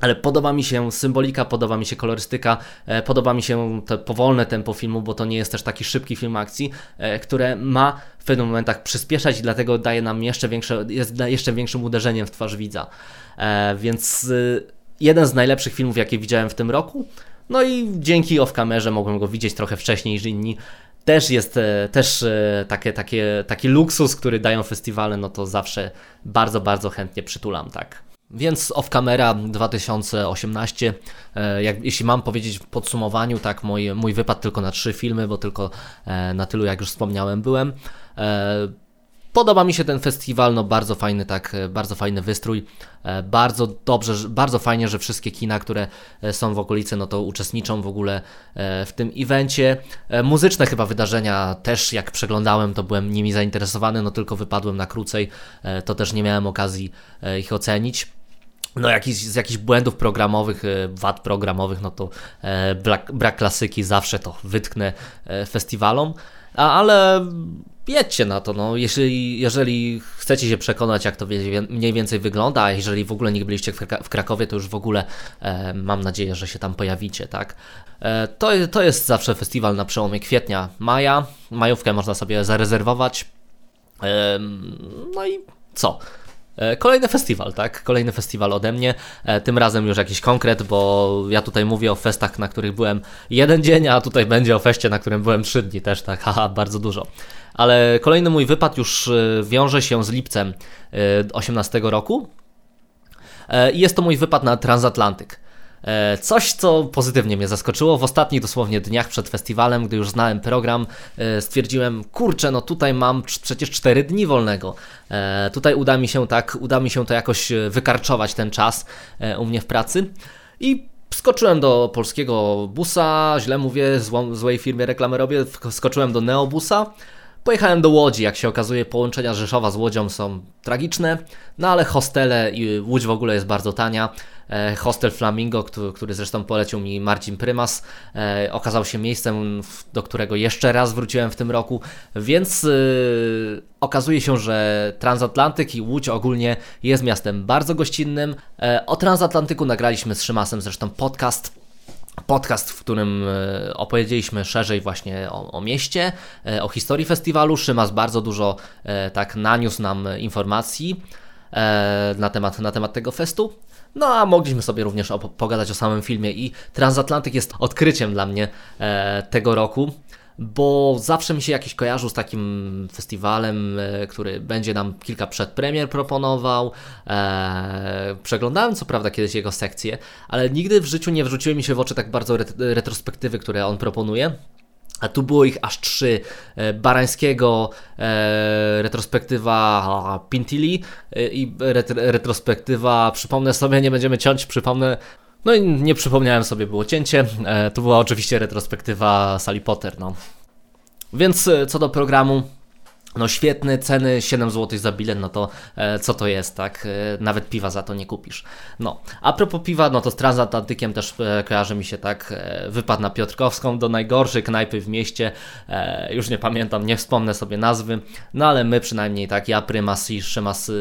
ale podoba mi się symbolika, podoba mi się kolorystyka, e, podoba mi się to powolne tempo filmu, bo to nie jest też taki szybki film akcji, e, które ma w pewnych momentach przyspieszać i dlatego daje nam jeszcze większe, jest jeszcze większym uderzeniem w twarz widza. E, więc jeden z najlepszych filmów, jakie widziałem w tym roku. No i dzięki off-kamerze mogłem go widzieć trochę wcześniej niż inni. Też jest też takie, takie, taki luksus, który dają festiwale, no to zawsze bardzo, bardzo chętnie przytulam, tak. Więc off camera 2018, e, jak, jeśli mam powiedzieć w podsumowaniu, tak, mój, mój wypad tylko na trzy filmy, bo tylko e, na tylu, jak już wspomniałem, byłem. E, podoba mi się ten festiwal, no bardzo fajny, tak, bardzo fajny wystrój, bardzo dobrze, bardzo fajnie, że wszystkie kina, które są w okolicy, no to uczestniczą w ogóle w tym evencie. Muzyczne chyba wydarzenia też, jak przeglądałem, to byłem nimi zainteresowany, no tylko wypadłem na krócej, to też nie miałem okazji ich ocenić no jakiś, z jakichś błędów programowych, e, wad programowych, no to e, brak, brak klasyki zawsze to wytknę e, festiwalom, a, ale jedźcie na to, no, jeżeli, jeżeli chcecie się przekonać, jak to mniej więcej wygląda, a jeżeli w ogóle nie byliście w Krakowie, to już w ogóle e, mam nadzieję, że się tam pojawicie, tak. E, to, to jest zawsze festiwal na przełomie kwietnia, maja, majówkę można sobie zarezerwować, e, no i co? E, kolejny festiwal, tak? Kolejny festiwal ode mnie. E, tym razem już jakiś konkret, bo ja tutaj mówię o festach, na których byłem jeden dzień, a tutaj będzie o feście, na którym byłem trzy dni też, tak? Haha, bardzo dużo. Ale kolejny mój wypad już e, wiąże się z lipcem 18 roku. I jest to mój wypad na transatlantyk. E, coś, co pozytywnie mnie zaskoczyło w ostatnich dosłownie dniach przed festiwalem, gdy już znałem program, e, stwierdziłem, kurczę, no tutaj mam przecież 4 dni wolnego. E, tutaj uda mi się tak, uda mi się to jakoś wykarczować ten czas u mnie w pracy i Skoczyłem do polskiego busa, źle mówię, złej firmie reklamy robię, skoczyłem do Neobusa, Pojechałem do Łodzi, jak się okazuje połączenia Rzeszowa z Łodzią są tragiczne, no ale hostele i Łódź w ogóle jest bardzo tania. E, hostel Flamingo, który, który zresztą polecił mi Marcin Prymas, e, okazał się miejscem, do którego jeszcze raz wróciłem w tym roku, więc yy, okazuje się, że Transatlantyk i Łódź ogólnie jest miastem bardzo gościnnym. E, o Transatlantyku nagraliśmy z Szymasem zresztą podcast podcast, w którym e, opowiedzieliśmy szerzej właśnie o, o, mieście, e, o historii festiwalu. Szymas bardzo dużo e, tak naniósł nam informacji na temat, na temat tego festu. No a mogliśmy sobie również pogadać o samym filmie i Transatlantyk jest odkryciem dla mnie tego roku bo zawsze mi się jakiś kojarzył z takim festiwalem, e, który będzie nam kilka przedpremier proponował. Eee, przeglądałem co prawda kiedyś jego sekcję, ale nigdy w życiu nie wrzuciły mi się w oczy tak bardzo retrospektywy, które on proponuje. A tu było ich aż trzy. E, Barańskiego, e, retrospektywa Pintili e, i retrospektywa, przypomnę sobie, nie będziemy ciąć, przypomnę, no i nie przypomniałem sobie, było cięcie. E, to była oczywiście retrospektywa Sally Potter, no. Więc e, co do programu, no świetne ceny, 7 zł za bilet, no to e, co to jest, tak? E, nawet piwa za to nie kupisz. No, a propos piwa, no to z transatlantykiem też e, kojarzy mi się tak? E, wypad na Piotrkowską do najgorszej knajpy w mieście, e, już nie pamiętam, nie wspomnę sobie nazwy, no ale my przynajmniej tak, ja, Prymas i Szymas y,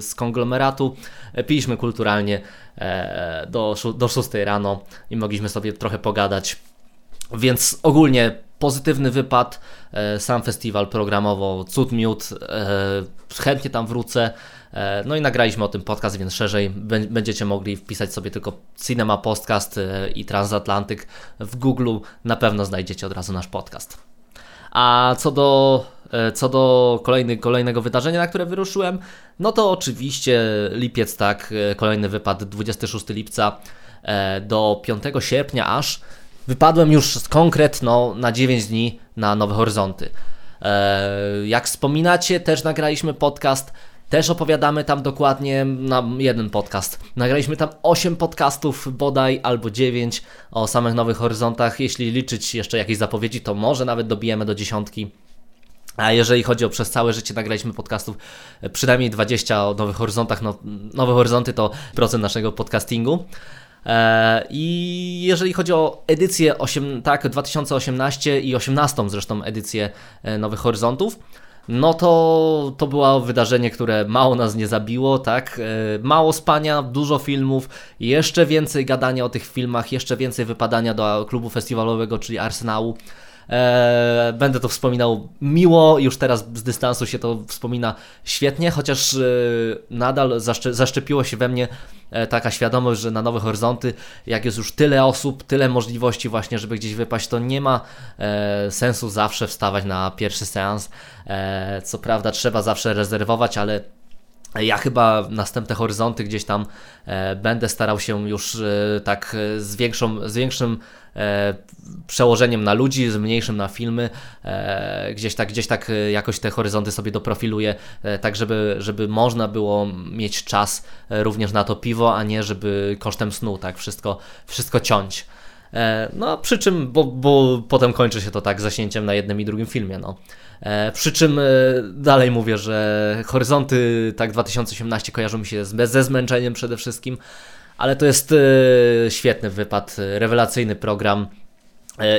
z konglomeratu. E, piliśmy kulturalnie do, do 6 rano i mogliśmy sobie trochę pogadać, więc ogólnie pozytywny wypad, e, sam festiwal programowo, cud miód, e, chętnie tam wrócę. E, no i nagraliśmy o tym podcast, więc szerzej będziecie mogli wpisać sobie tylko Cinema Podcast i Transatlantyk w Google. Na pewno znajdziecie od razu nasz podcast. A co do, co do kolejny, kolejnego wydarzenia, na które wyruszyłem, no to oczywiście lipiec, tak, kolejny wypad 26 lipca do 5 sierpnia aż wypadłem już konkretno na 9 dni na Nowe Horyzonty. E, jak wspominacie, też nagraliśmy podcast, też opowiadamy tam dokładnie na jeden podcast. Nagraliśmy tam 8 podcastów bodaj albo 9 o samych Nowych Horyzontach. Jeśli liczyć jeszcze jakieś zapowiedzi, to może nawet dobijemy do dziesiątki. A jeżeli chodzi o przez całe życie, nagraliśmy podcastów przynajmniej 20 o Nowych Horyzontach. No, Nowe Horyzonty to procent naszego podcastingu. E, I jeżeli chodzi o edycję 8, tak, 2018 i 18 zresztą edycję e, Nowych Horyzontów, no to to było wydarzenie, które mało nas nie zabiło, tak? E, mało spania, dużo filmów, jeszcze więcej gadania o tych filmach, jeszcze więcej wypadania do klubu festiwalowego, czyli Arsenału. E, będę to wspominał miło, już teraz z dystansu się to wspomina świetnie, chociaż e, nadal zaszcze zaszczepiło się we mnie e, taka świadomość, że na nowe horyzonty, jak jest już tyle osób, tyle możliwości właśnie, żeby gdzieś wypaść, to nie ma sensu zawsze wstawać na pierwszy seans. Co prawda trzeba zawsze rezerwować, ale ja chyba następne horyzonty gdzieś tam będę starał się już tak z, większą, z większym przełożeniem na ludzi, z mniejszym na filmy. E, gdzieś tak, gdzieś tak e, jakoś te horyzonty sobie doprofiluję, e, tak żeby, żeby można było mieć czas również na to piwo, a nie żeby kosztem snu tak wszystko, wszystko ciąć. No, przy czym, bo, bo potem kończy się to tak zaśnięciem na jednym i drugim filmie. No. E, przy czym e, dalej mówię, że horyzonty tak 2018 kojarzą mi się ze zmęczeniem przede wszystkim, ale to jest e, świetny wypad, rewelacyjny program.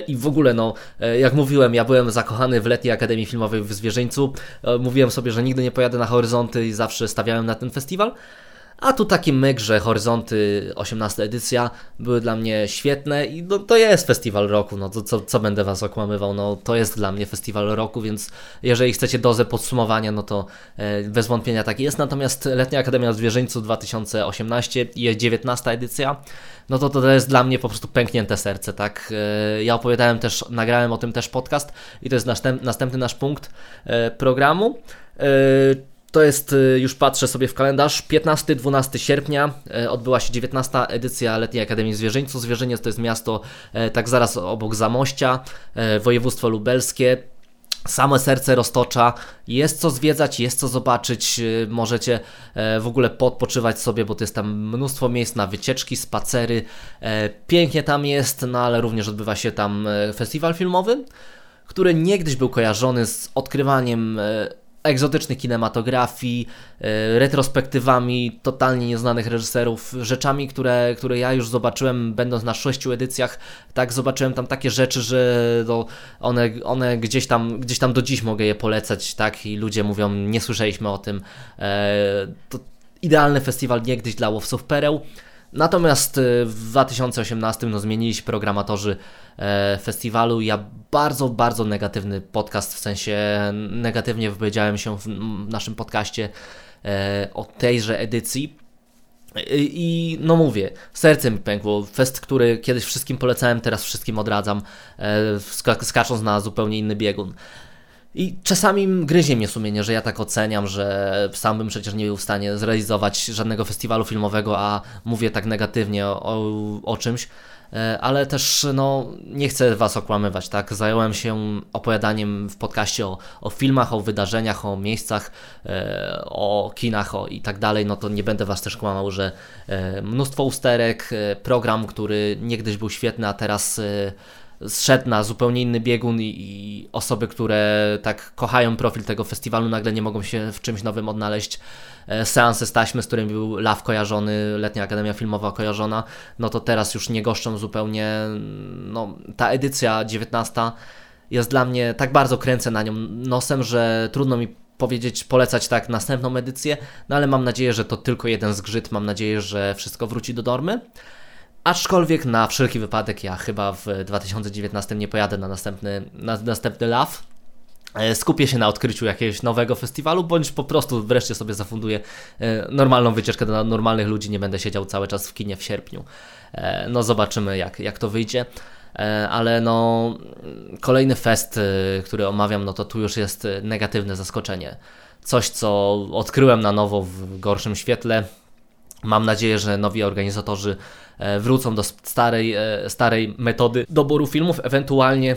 I w ogóle, no, jak mówiłem, ja byłem zakochany w letniej Akademii Filmowej w Zwierzyńcu. Mówiłem sobie, że nigdy nie pojadę na horyzonty i zawsze stawiałem na ten festiwal. A tu taki myk, że Horyzonty 18 edycja były dla mnie świetne i no, to jest festiwal roku, no to co, co będę Was okłamywał, no to jest dla mnie festiwal roku, więc jeżeli chcecie dozę podsumowania, no to e, bez wątpienia tak jest. Natomiast Letnia Akademia Zwierzyńców 2018 i 19 edycja, no to to jest dla mnie po prostu pęknięte serce, tak? E, ja opowiadałem też, nagrałem o tym też podcast i to jest następny nasz punkt e, programu. To jest, y, już patrzę sobie w kalendarz, 15-12 sierpnia e, odbyła się 19. edycja Letniej Akademii Zwierzyńców. Zwierzyniec to jest miasto e, tak zaraz obok Zamościa, województwo lubelskie. Same serce roztocza, jest co zwiedzać, jest co zobaczyć, możecie w ogóle podpoczywać sobie, bo to jest tam mnóstwo miejsc na wycieczki, spacery. Pięknie tam jest, no ale również odbywa się tam festiwal filmowy, który niegdyś był kojarzony z odkrywaniem egzotycznej kinematografii, e, retrospektywami totalnie nieznanych reżyserów, rzeczami, które, które ja już zobaczyłem będąc na sześciu edycjach, tak zobaczyłem tam takie rzeczy, że no, one, one gdzieś, tam, gdzieś tam do dziś mogę je polecać, tak, i ludzie mówią, nie słyszeliśmy o tym. E, to idealny festiwal niegdyś dla łowców pereł. Natomiast e, w 2018 no, zmienili się programatorzy E, festiwalu. Ja bardzo, bardzo negatywny podcast, w sensie negatywnie wypowiedziałem się w naszym podcaście e, o tejże edycji. I no mówię, serce mi pękło. Fest, który kiedyś wszystkim polecałem, teraz wszystkim odradzam, e, skacząc na zupełnie inny biegun. I czasami gryzie mnie sumienie, że ja tak oceniam, że sam bym przecież nie był w stanie zrealizować żadnego festiwalu filmowego, a mówię tak negatywnie o, o, czymś. E, ale też no, nie chcę Was okłamywać, tak? Zająłem się opowiadaniem w podcaście o, o filmach, o wydarzeniach, o miejscach, e, o kinach o, i tak dalej, no to nie będę Was też kłamał, że e, mnóstwo usterek, program, który niegdyś był świetny, a teraz zszedł na zupełnie inny biegun i, i, osoby, które tak kochają profil tego festiwalu, nagle nie mogą się w czymś nowym odnaleźć. E, seanse z taśmy, z którym był LAW kojarzony, Letnia Akademia Filmowa kojarzona, no to teraz już nie goszczą zupełnie, no ta edycja 19 jest dla mnie, tak bardzo kręcę na nią nosem, że trudno mi powiedzieć, polecać tak następną edycję, no ale mam nadzieję, że to tylko jeden zgrzyt, mam nadzieję, że wszystko wróci do normy. Aczkolwiek na wszelki wypadek ja chyba w 2019 nie pojadę na następny, na następny LAW. E, skupię się na odkryciu jakiegoś nowego festiwalu, bądź po prostu wreszcie sobie zafunduję e, normalną wycieczkę dla normalnych ludzi. Nie będę siedział cały czas w kinie w sierpniu. E, no zobaczymy jak, jak to wyjdzie. Ale no, kolejny fest, który omawiam, no to tu już jest negatywne zaskoczenie. Coś, co odkryłem na nowo w gorszym świetle. Mam nadzieję, że nowi organizatorzy wrócą do starej, starej metody doboru filmów, ewentualnie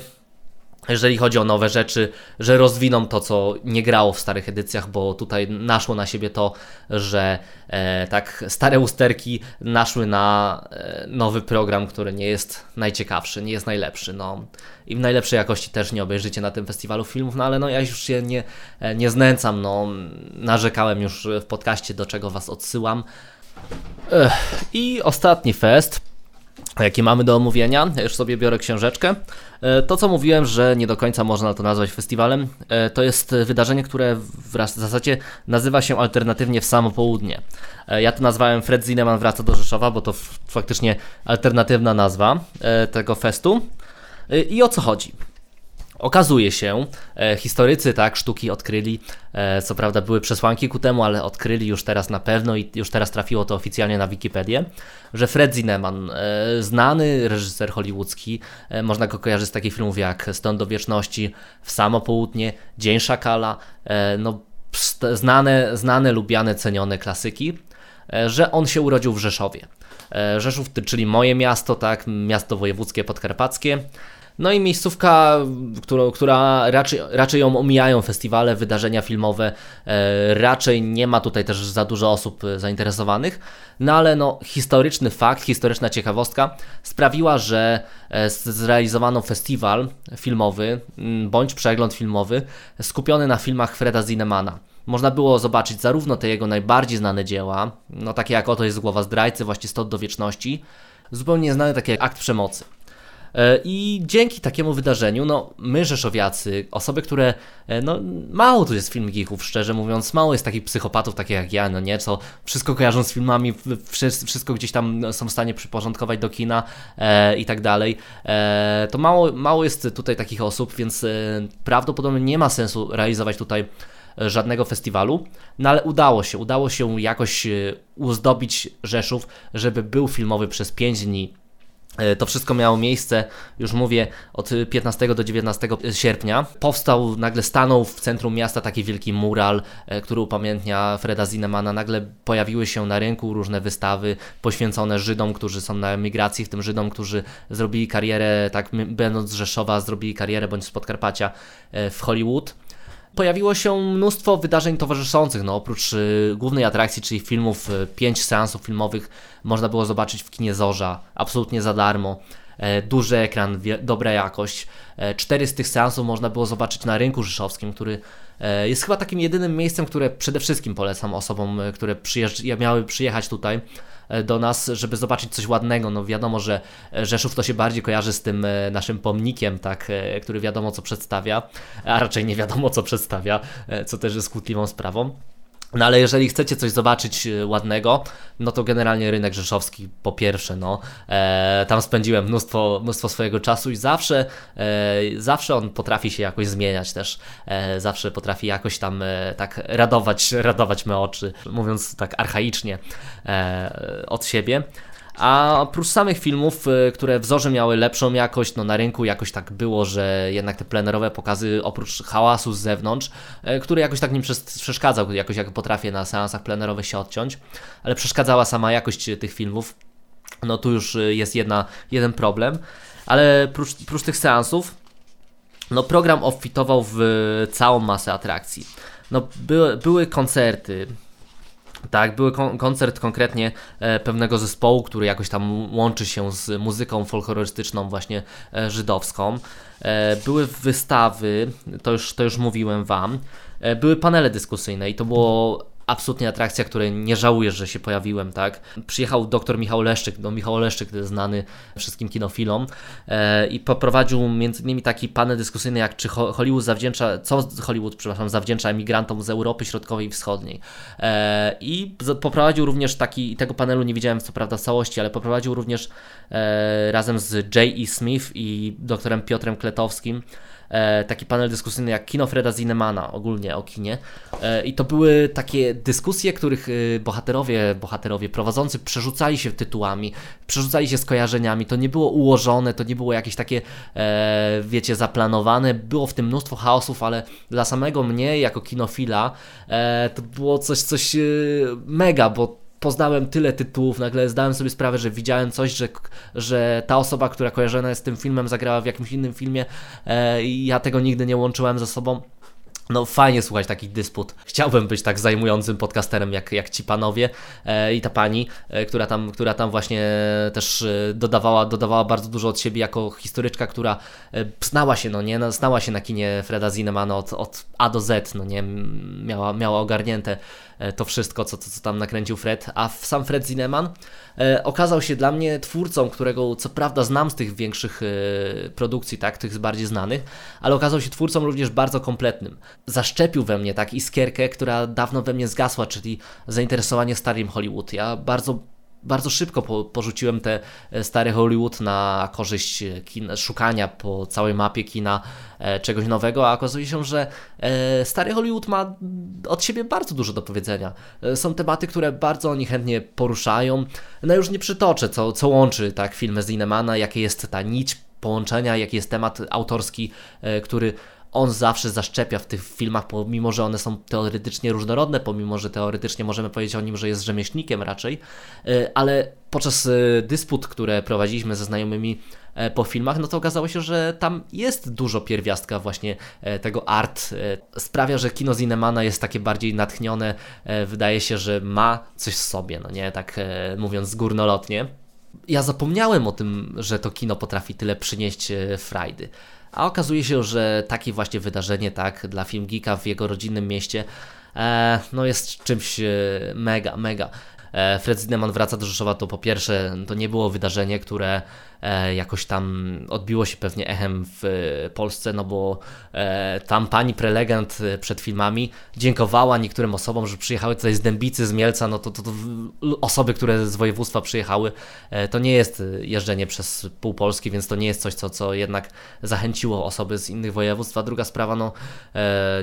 jeżeli chodzi o nowe rzeczy, że rozwiną to, co nie grało w starych edycjach, bo tutaj naszło na siebie to, że e, tak stare usterki naszły na e, nowy program, który nie jest najciekawszy, nie jest najlepszy. No. I w najlepszej jakości też nie obejrzycie na tym festiwalu filmów, no ale no ja już się nie, e, nie znęcam, no. narzekałem już w podcaście, do czego Was odsyłam. I ostatni fest jakie mamy do omówienia. Ja już sobie biorę książeczkę. E, to, co mówiłem, że nie do końca można to nazwać festiwalem, e, to jest wydarzenie, które w zasadzie nazywa się alternatywnie w samo południe. E, ja to nazwałem Fred Zineman wraca do Rzeszowa, bo to faktycznie alternatywna nazwa tego festu. I o co chodzi? Okazuje się, e, historycy tak sztuki odkryli, e, co prawda były przesłanki ku temu, ale odkryli już teraz na pewno i już teraz trafiło to oficjalnie na Wikipedię, że Fred Zinnemann, e, znany reżyser hollywoodzki, można go kojarzyć z takich filmów jak Stąd do Wieczności, W Samo Południe, Dzień Szakala, no, znane, znane, lubiane, cenione klasyki, że on się urodził w Rzeszowie. Rzeszów, czyli moje miasto, tak, miasto wojewódzkie podkarpackie. No i miejscówka, która, raczej, raczej ją omijają festiwale, wydarzenia filmowe, e, raczej nie ma tutaj też za dużo osób e, zainteresowanych, no ale no, historyczny fakt, historyczna ciekawostka sprawiła, że e, zrealizowano festiwal filmowy bądź przegląd filmowy skupiony na filmach Freda Zinemana. Można było zobaczyć zarówno te jego najbardziej znane dzieła, no takie jak Oto jest głowa zdrajcy, właśnie Stot do wieczności, zupełnie znane takie jak Akt przemocy. E, I dzięki takiemu wydarzeniu, no my Rzeszowiacy, osoby, które, e, no mało tu jest film geeków, szczerze mówiąc, mało jest takich psychopatów, takich jak ja, no nie, co wszystko kojarzą z filmami, wszystko gdzieś tam są w stanie przyporządkować do kina e, i tak dalej. E, to mało, mało jest tutaj takich osób, więc e, prawdopodobnie nie ma sensu realizować tutaj żadnego festiwalu, no ale udało się, udało się jakoś uzdobić Rzeszów, żeby był filmowy przez 5 dni E, to wszystko miało miejsce, już mówię, od 15 do 19 sierpnia. Powstał, nagle stanął w centrum miasta taki wielki mural, e, który upamiętnia Freda Zinemana. Nagle pojawiły się na rynku różne wystawy poświęcone Żydom, którzy są na emigracji, w tym Żydom, którzy zrobili karierę, tak będąc z Rzeszowa, zrobili karierę bądź z Podkarpacia e, w Hollywood pojawiło się mnóstwo wydarzeń towarzyszących. No, oprócz y, głównej atrakcji, czyli filmów, y, pięć seansów filmowych można było zobaczyć w kinie Zorza, absolutnie za darmo. E, duży ekran, dobra jakość. E, cztery z tych seansów można było zobaczyć na rynku rzeszowskim, który e, jest chyba takim jedynym miejscem, które przede wszystkim polecam osobom, które przyjeżdż- miały przyjechać tutaj do nas, żeby zobaczyć coś ładnego. No wiadomo, że Rzeszów to się bardziej kojarzy z tym e, naszym pomnikiem, tak, e, który wiadomo co przedstawia, a raczej nie wiadomo co przedstawia, co też jest kłótliwą sprawą. No ale jeżeli chcecie coś zobaczyć e, ładnego, no to generalnie rynek rzeszowski po pierwsze, no e, tam spędziłem mnóstwo, mnóstwo swojego czasu i zawsze, e, zawsze on potrafi się jakoś zmieniać też, e, zawsze potrafi jakoś tam e, tak radować, radować me oczy, mówiąc tak archaicznie e, od siebie. A oprócz samych filmów, y, które w Zorze miały lepszą jakość, no na rynku jakoś tak było, że jednak te plenerowe pokazy oprócz hałasu z zewnątrz, y, który jakoś tak mi przeszkadzał, jakoś jak potrafię na seansach plenerowych się odciąć, ale przeszkadzała sama jakość tych filmów. No tu już y, jest jedna, jeden problem, ale prócz, prócz tych seansów, no program obfitował w całą masę atrakcji. No były, były koncerty, tak, był kon koncert konkretnie e, pewnego zespołu, który jakoś tam łączy się z muzyką folklorystyczną właśnie e, żydowską. E, były wystawy, to już, to już mówiłem Wam. E, były panele dyskusyjne i to było absolutnie atrakcja, której nie żałuję, że się pojawiłem, tak. Przyjechał doktor Michał Leszczyk, no Michał Leszczyk, znany wszystkim kinofilom e, i poprowadził między innymi taki panel dyskusyjny, jak czy Hollywood zawdzięcza, co Hollywood, przepraszam, zawdzięcza emigrantom z Europy Środkowej i Wschodniej. E, I poprowadził również taki, tego panelu nie widziałem co prawda w całości, ale poprowadził również e, razem z J.E. Smith i doktorem Piotrem Kletowskim E, taki panel dyskusyjny jak Kino Freda Zinemana, ogólnie o kinie. E, I to były takie dyskusje, których e, bohaterowie, bohaterowie prowadzący przerzucali się tytułami, przerzucali się skojarzeniami. To nie było ułożone, to nie było jakieś takie, wiecie, zaplanowane. Było w tym mnóstwo chaosów, ale dla samego mnie, jako kinofila, to było coś, coś mega, bo poznałem tyle tytułów, nagle zdałem sobie sprawę, że widziałem coś, że, że ta osoba, która kojarzona jest z tym filmem, zagrała w jakimś innym filmie e, i ja tego nigdy nie łączyłem ze sobą. No fajnie słuchać takich dysput. Chciałbym być tak zajmującym podcasterem jak, jak ci panowie e, i ta pani, e, która, tam, która tam właśnie też e, dodawała, dodawała bardzo dużo od siebie jako historyczka, która e, znała się, no nie, no, znała się na kinie Freda Zinemana od, od A do Z, no nie, miała, miała ogarnięte to wszystko, co, co, co tam nakręcił Fred, a sam Fred Zinnemann e, okazał się dla mnie twórcą, którego co prawda znam z tych większych e, produkcji, tak, tych bardziej znanych, ale okazał się twórcą również bardzo kompletnym. Zaszczepił we mnie tak iskierkę, która dawno we mnie zgasła, czyli zainteresowanie starym Hollywood. Ja bardzo bardzo szybko po, porzuciłem te e, stare Hollywood na korzyść e, szukania po całej mapie kina e, czegoś nowego, a okazuje się, że e, stary Hollywood ma od siebie bardzo dużo do powiedzenia. E, są tematy, które bardzo oni chętnie poruszają. No już nie przytoczę, co, co łączy tak filmy z Inemana, jakie jest ta nić połączenia, jaki jest temat autorski, e, który on zawsze zaszczepia w tych filmach, pomimo że one są teoretycznie różnorodne, pomimo że teoretycznie możemy powiedzieć o nim, że jest rzemieślnikiem raczej, e, ale podczas e, dysput, które prowadziliśmy ze znajomymi e, po filmach, no to okazało się, że tam jest dużo pierwiastka właśnie tego art. Sprawia, że kino Zinemana jest takie bardziej natchnione, wydaje się, że ma coś w sobie, no nie, tak mówiąc górnolotnie. Ja zapomniałem o tym, że to kino potrafi tyle przynieść frajdy. A okazuje się, że takie właśnie wydarzenie, tak, dla Film Geeka w jego rodzinnym mieście, e, no jest czymś e, mega, mega. E, Fred Zinnemann wraca do Rzeszowa, to po pierwsze to nie było wydarzenie, które jakoś tam odbiło się pewnie echem w Polsce, no bo e, tam pani prelegent e, przed filmami dziękowała niektórym osobom, że przyjechały tutaj z Dębicy, z Mielca, no to, to, to osoby, które z województwa przyjechały, to nie jest jeżdżenie przez pół Polski, więc to nie jest coś, co, co jednak zachęciło osoby z innych województw. Druga sprawa, no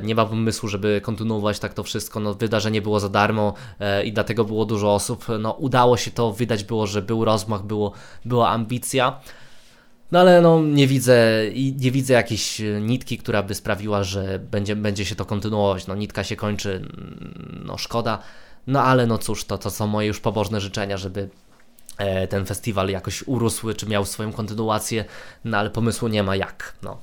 nie ma pomysłu, żeby kontynuować tak to wszystko, no wydarzenie było za darmo i dlatego było dużo osób, no udało się to, widać było, że był rozmach, było, była ambicja, no ale no nie widzę nie widzę jakiejś e, nitki, która by sprawiła, że będzie, będzie się to kontynuować. No nitka się kończy, no szkoda. No ale no cóż, to, to są moje już pobożne życzenia, żeby e, ten festiwal jakoś urósł, czy miał swoją kontynuację, no ale pomysłu nie ma jak. No.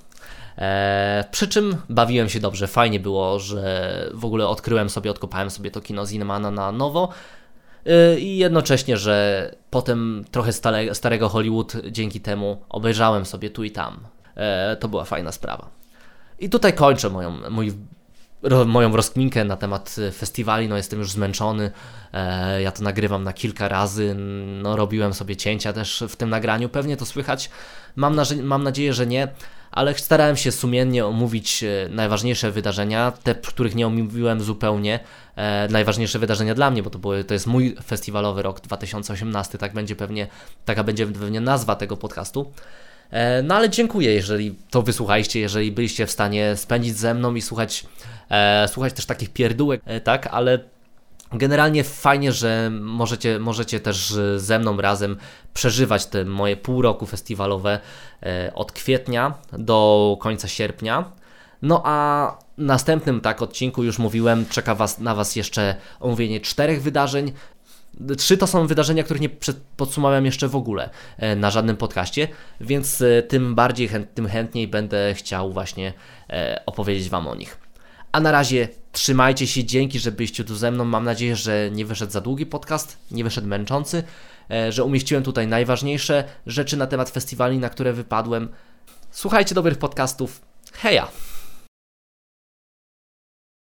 E, przy czym bawiłem się dobrze, fajnie było, że w ogóle odkryłem sobie, odkopałem sobie to kino Zinemana na nowo. Y, i jednocześnie, że potem trochę starego Hollywood dzięki temu obejrzałem sobie tu i tam. E, to była fajna sprawa. I tutaj kończę moją, mój moją rozkminkę na temat festiwali, no jestem już zmęczony, e, ja to nagrywam na kilka razy, no robiłem sobie cięcia też w tym nagraniu, pewnie to słychać, mam, na, mam nadzieję, że nie, ale starałem się sumiennie omówić e, najważniejsze wydarzenia, te, których nie omówiłem zupełnie, e, najważniejsze wydarzenia dla mnie, bo to, były, to jest mój festiwalowy rok 2018, tak będzie pewnie, taka będzie pewnie nazwa tego podcastu. E, no ale dziękuję, jeżeli to wysłuchaliście, jeżeli byliście w stanie spędzić ze mną i słuchać, e, słuchać też takich pierdółek, e, tak, ale Generalnie fajnie, że możecie, możecie też ze mną razem przeżywać te moje pół roku festiwalowe e, od kwietnia do końca sierpnia. No a następnym tak odcinku już mówiłem, czeka was, na Was jeszcze omówienie czterech wydarzeń. Trzy to są wydarzenia, których nie podsumowałem jeszcze w ogóle e, na żadnym podcaście, więc e, tym bardziej, tym chętniej będę chciał właśnie opowiedzieć Wam o nich. A na razie trzymajcie się, dzięki, że byliście tu ze mną. Mam nadzieję, że nie wyszedł za długi podcast, nie wyszedł męczący, e, że umieściłem tutaj najważniejsze rzeczy na temat festiwali, na które wypadłem. Słuchajcie dobrych podcastów. Heja!